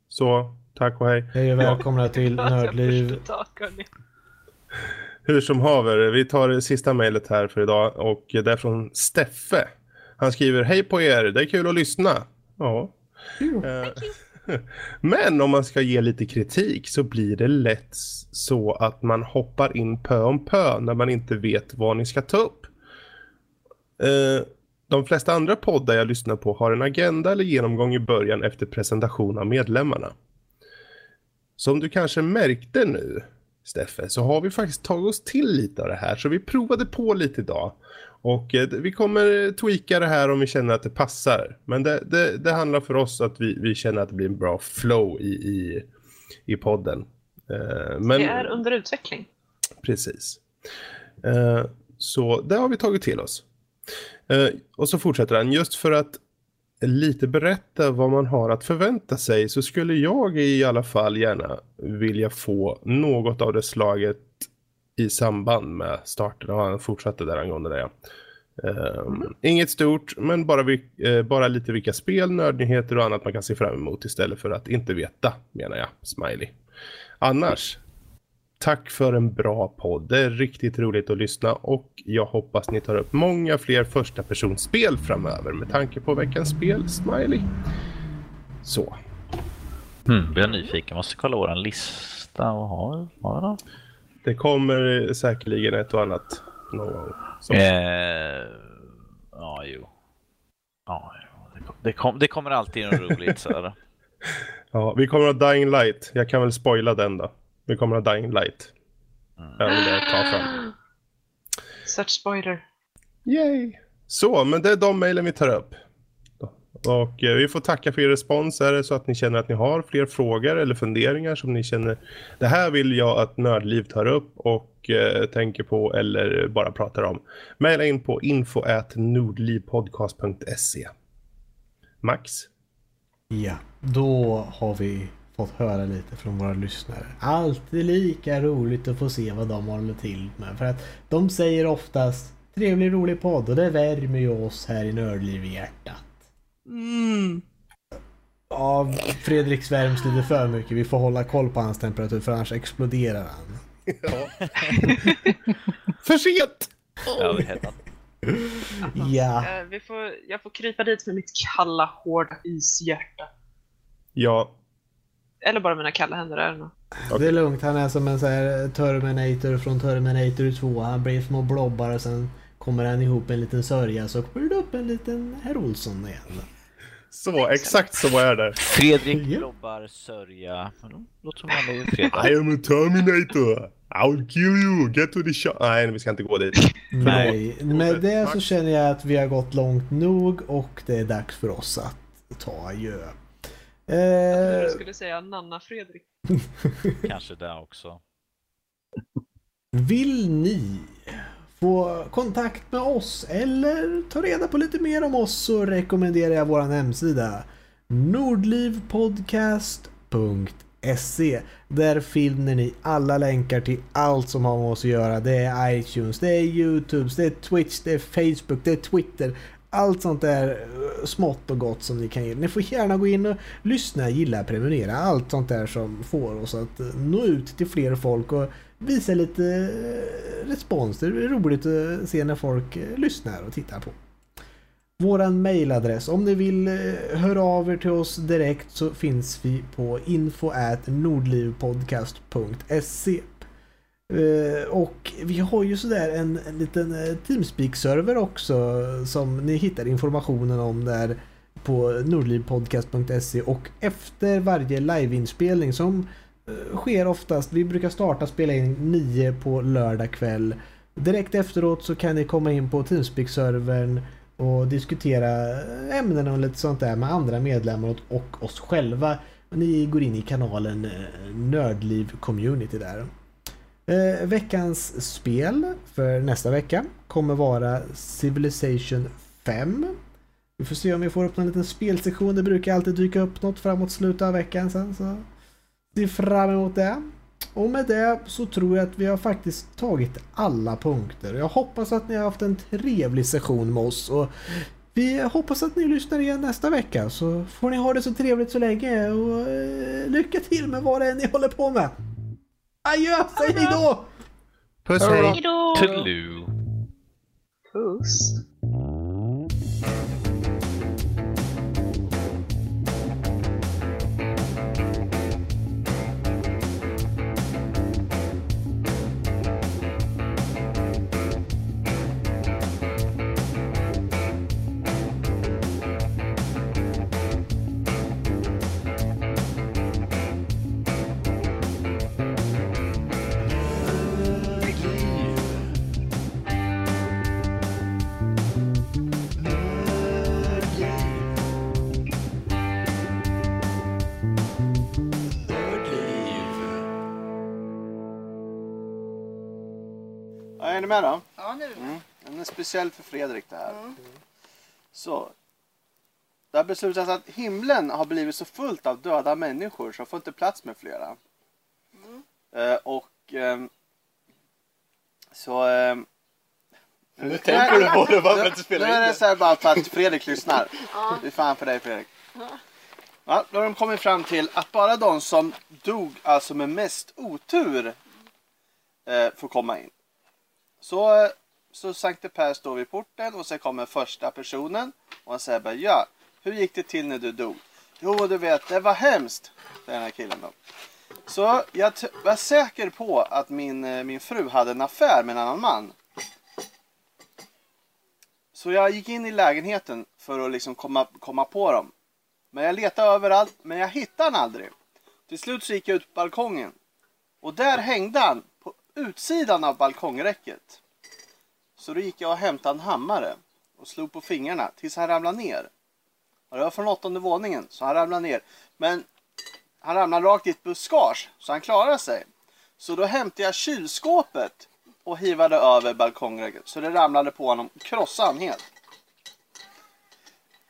Speaker 2: Så, tack och hej.
Speaker 1: Hej och välkomna till Nördliv.
Speaker 2: Hur som haver, vi tar det sista mejlet här för idag och det är från Steffe. Han skriver Hej på er, det är kul att lyssna. Ja. Eh, Men om man ska ge lite kritik så blir det lätt så att man hoppar in pö om pö när man inte vet vad ni ska ta upp. Eh, de flesta andra poddar jag lyssnar på har en agenda eller genomgång i början efter presentation av medlemmarna. Som du kanske märkte nu, Steffe, så har vi faktiskt tagit oss till lite av det här. Så vi provade på lite idag. Och eh, vi kommer tweaka det här om vi känner att det passar. Men det, det, det handlar för oss att vi, vi känner att det blir en bra flow i, i, i podden. Eh, men,
Speaker 3: Det är under utveckling.
Speaker 2: Precis. Eh, så det har vi tagit till oss. Eh, och så fortsätter han. Just för att lite berätta vad man har att förvänta sig så skulle jag i alla fall gärna vilja få något av det slaget i samband med starten. Och han fortsatte där angående det. Eh, Inget stort, men bara, vi, eh, bara lite vilka spel, nördnyheter och annat man kan se fram emot istället för att inte veta, menar jag. Smiley. Annars, Tack för en bra podd. Det är riktigt roligt att lyssna och jag hoppas ni tar upp många fler första personspel framöver med tanke på veckans spel, Smiley. Så,
Speaker 4: Hmm, blir jag nyfiken. Måste kolla vår lista och ha. ha då.
Speaker 2: det kommer säkerligen ett och annat någon gång.
Speaker 4: Eh, ja, jo. Ja, jo. Det, kom, det, kom, det kommer alltid något roligt. Så här.
Speaker 2: Ja, vi kommer att ha Dying Light. Jag kan väl spoila den då. Vi kommer att ha Dying Light. Jag vill det ta fram.
Speaker 3: Such spoiler.
Speaker 2: Yay! Så, men det är de mejlen vi tar upp. Och eh, vi får tacka för er respons. Är det så att ni känner att ni har fler frågor eller funderingar som ni känner det här vill jag att Nördliv tar upp och eh, tänker på eller bara pratar om. Maila in på info nordlivpodcast.se Max?
Speaker 1: Ja, då har vi fått höra lite från våra lyssnare. Alltid lika roligt att få se vad de håller till med. För att de säger oftast trevlig rolig podd och det värmer ju oss här i Nördliv i hjärtat. Ja, Fredrik svärms lite för mycket. Vi får hålla koll på hans temperatur för annars exploderar han.
Speaker 2: För sent!
Speaker 4: Överhettad.
Speaker 1: Ja,
Speaker 3: vi får, jag får krypa dit med mitt kalla, hårda ishjärta.
Speaker 2: Ja,
Speaker 3: Eller bara mina kalla händer. Är det nog.
Speaker 1: det är lugnt. Han är som en sån här Terminator från Terminator 2. Han blir små blobbar och sen kommer han ihop en liten sörja så kommer det upp en liten herr Olsson igen.
Speaker 2: så exakt så är det.
Speaker 4: Fredrik
Speaker 1: Ja.
Speaker 4: Lobbar sörja. Låter som vanlig fredag.
Speaker 2: I am a Terminator! I will kill you! Get to the shop! Nej, vi ska inte gå dit.
Speaker 1: Nej, med det så känner jag att vi har gått långt nog och det är dags för oss att ta adjö.
Speaker 3: Jag
Speaker 1: Eh,
Speaker 3: skulle säga Nanna Fredrik.
Speaker 4: Kanske där också.
Speaker 1: vill ni få kontakt med oss eller ta reda på lite mer om oss så rekommenderar jag vår hemsida nordlivpodcast.se Där finner ni alla länkar till allt som har med oss att göra. Det är iTunes, det är YouTube, det är Twitch, det är Facebook, det är Twitter. Allt sånt där eh, smått och gott som ni kan ge. Ni får gärna gå in och lyssna, gilla, prenumerera. Allt sånt där som får oss att eh, nå ut till fler folk och visa lite eh, respons. Det är roligt att se när folk lyssnar och tittar på. Våran mailadress, om ni vill höra av er till oss direkt så finns vi på info nordlivpodcast.se Eh, och vi har ju sådär en, en liten eh, Teamspeak-server också som ni hittar informationen om där på nordlivpodcast.se och efter varje liveinspelning som eh, sker oftast, vi brukar starta spela in nio på lördag kväll. Direkt efteråt så kan ni komma in på Teamspeak-servern och diskutera ämnen och lite sånt där med andra medlemmar och- oss själva. Ni går in i kanalen Nördliv Community där. Eh, veckans spel för nästa vecka kommer vara Civilization 5. Vi får se om vi får upp en liten spelsektion. Det brukar alltid dyka upp något framåt slutet av veckan sen. Så se fram emot det. Och med det så tror jag att vi har faktiskt tagit alla punkter. Jag hoppas att ni har haft en trevlig session med oss. Och vi hoppas att ni lyssnar igen nästa vecka. Så får ni ha det så trevligt så länge. Och eh, lycka till med vad det är ni håller på med. Adjö! Säg hejdå!
Speaker 2: Puss
Speaker 5: Hej då.
Speaker 2: hej!
Speaker 3: Hejdå!
Speaker 4: Toodaloo.
Speaker 3: Puss!
Speaker 6: Ni med då?
Speaker 7: Ja, nu.
Speaker 6: Mm. Den är speciell för Fredrik det här. Så. Det har beslutats att himlen har blivit så fullt av döda människor så får inte plats med flera. Eh, och ehm, så... ehm,
Speaker 7: Nu
Speaker 6: tänker du på det
Speaker 7: bara för att du spelar
Speaker 6: Nu är det
Speaker 7: det.
Speaker 6: så här bara för att Fredrik lyssnar.
Speaker 7: Ja.
Speaker 6: Det är fan för dig Fredrik. Ja, då har de kommit fram till att bara de som dog alltså med mest otur eh, får komma in. Så, så Sankte Per står vid porten och sen kommer första personen och han säger bara ja, hur gick det till när du dog? Jo, du vet, det var hemskt, säger den här killen då. Så jag var säker på att min, eh, min fru hade en affär med en annan man. Så jag gick in i lägenheten för att liksom komma, komma på dem. Men jag letade överallt, men jag hittade han aldrig. Till slut så gick jag ut på balkongen. Och där hängde han utsidan av balkongräcket. Så då gick jag och hämtade en hammare och slog på fingrarna tills han ramlade ner. Och det var från åttonde våningen, så han ramlade ner. Men han ramlade rakt i ett buskage, så han klarade sig. Så då hämtade jag kylskåpet och hivade över balkongräcket. Så det ramlade på honom, och krossade han helt.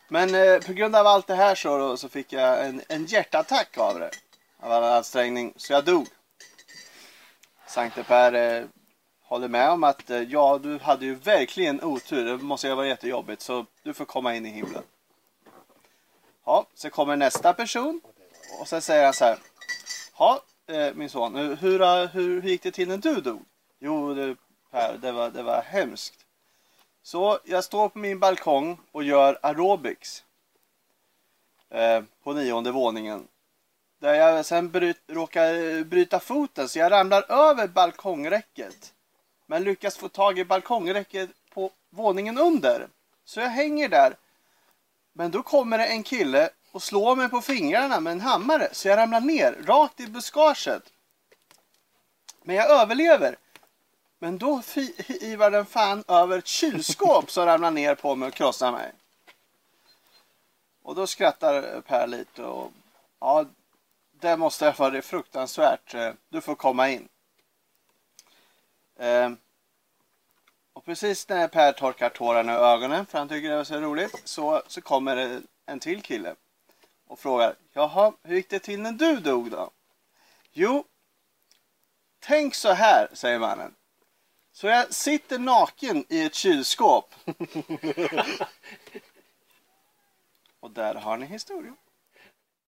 Speaker 6: Men eh, på grund av allt det här så, då, så fick jag en, en hjärtattack av det. Av all ansträngning, så jag dog. Sankte Per eh, håller med om att eh, ja, du hade ju verkligen otur. Det måste ju ha varit jättejobbigt, så du får komma in i himlen. Ja, så kommer nästa person och sen säger han så här. Ja, eh, min son, eh, hur, eh, hur, hur gick det till när du dog? Jo, det, Per, det var, det var hemskt. Så jag står på min balkong och gör aerobics. Eh, på nionde våningen. Där jag sen bryt, råkar eh, bryta foten så jag ramlar över balkongräcket. Men lyckas få tag i balkongräcket på våningen under. Så jag hänger där. Men då kommer det en kille och slår mig på fingrarna med en hammare så jag ramlar ner rakt i buskaget. Men jag överlever. Men då hivar den fan över ett kylskåp som ramlar ner på mig och krossar mig. Och då skrattar Per lite och ja, det måste ha varit fruktansvärt. Eh, Du får komma in. Eh, och precis när Per torkar tårarna i ögonen för han tycker det var så roligt så, så kommer det en till kille och frågar Jaha, hur gick det till när du dog då? Jo, tänk så här, säger mannen. Så jag sitter naken i ett kylskåp. och där har ni historien.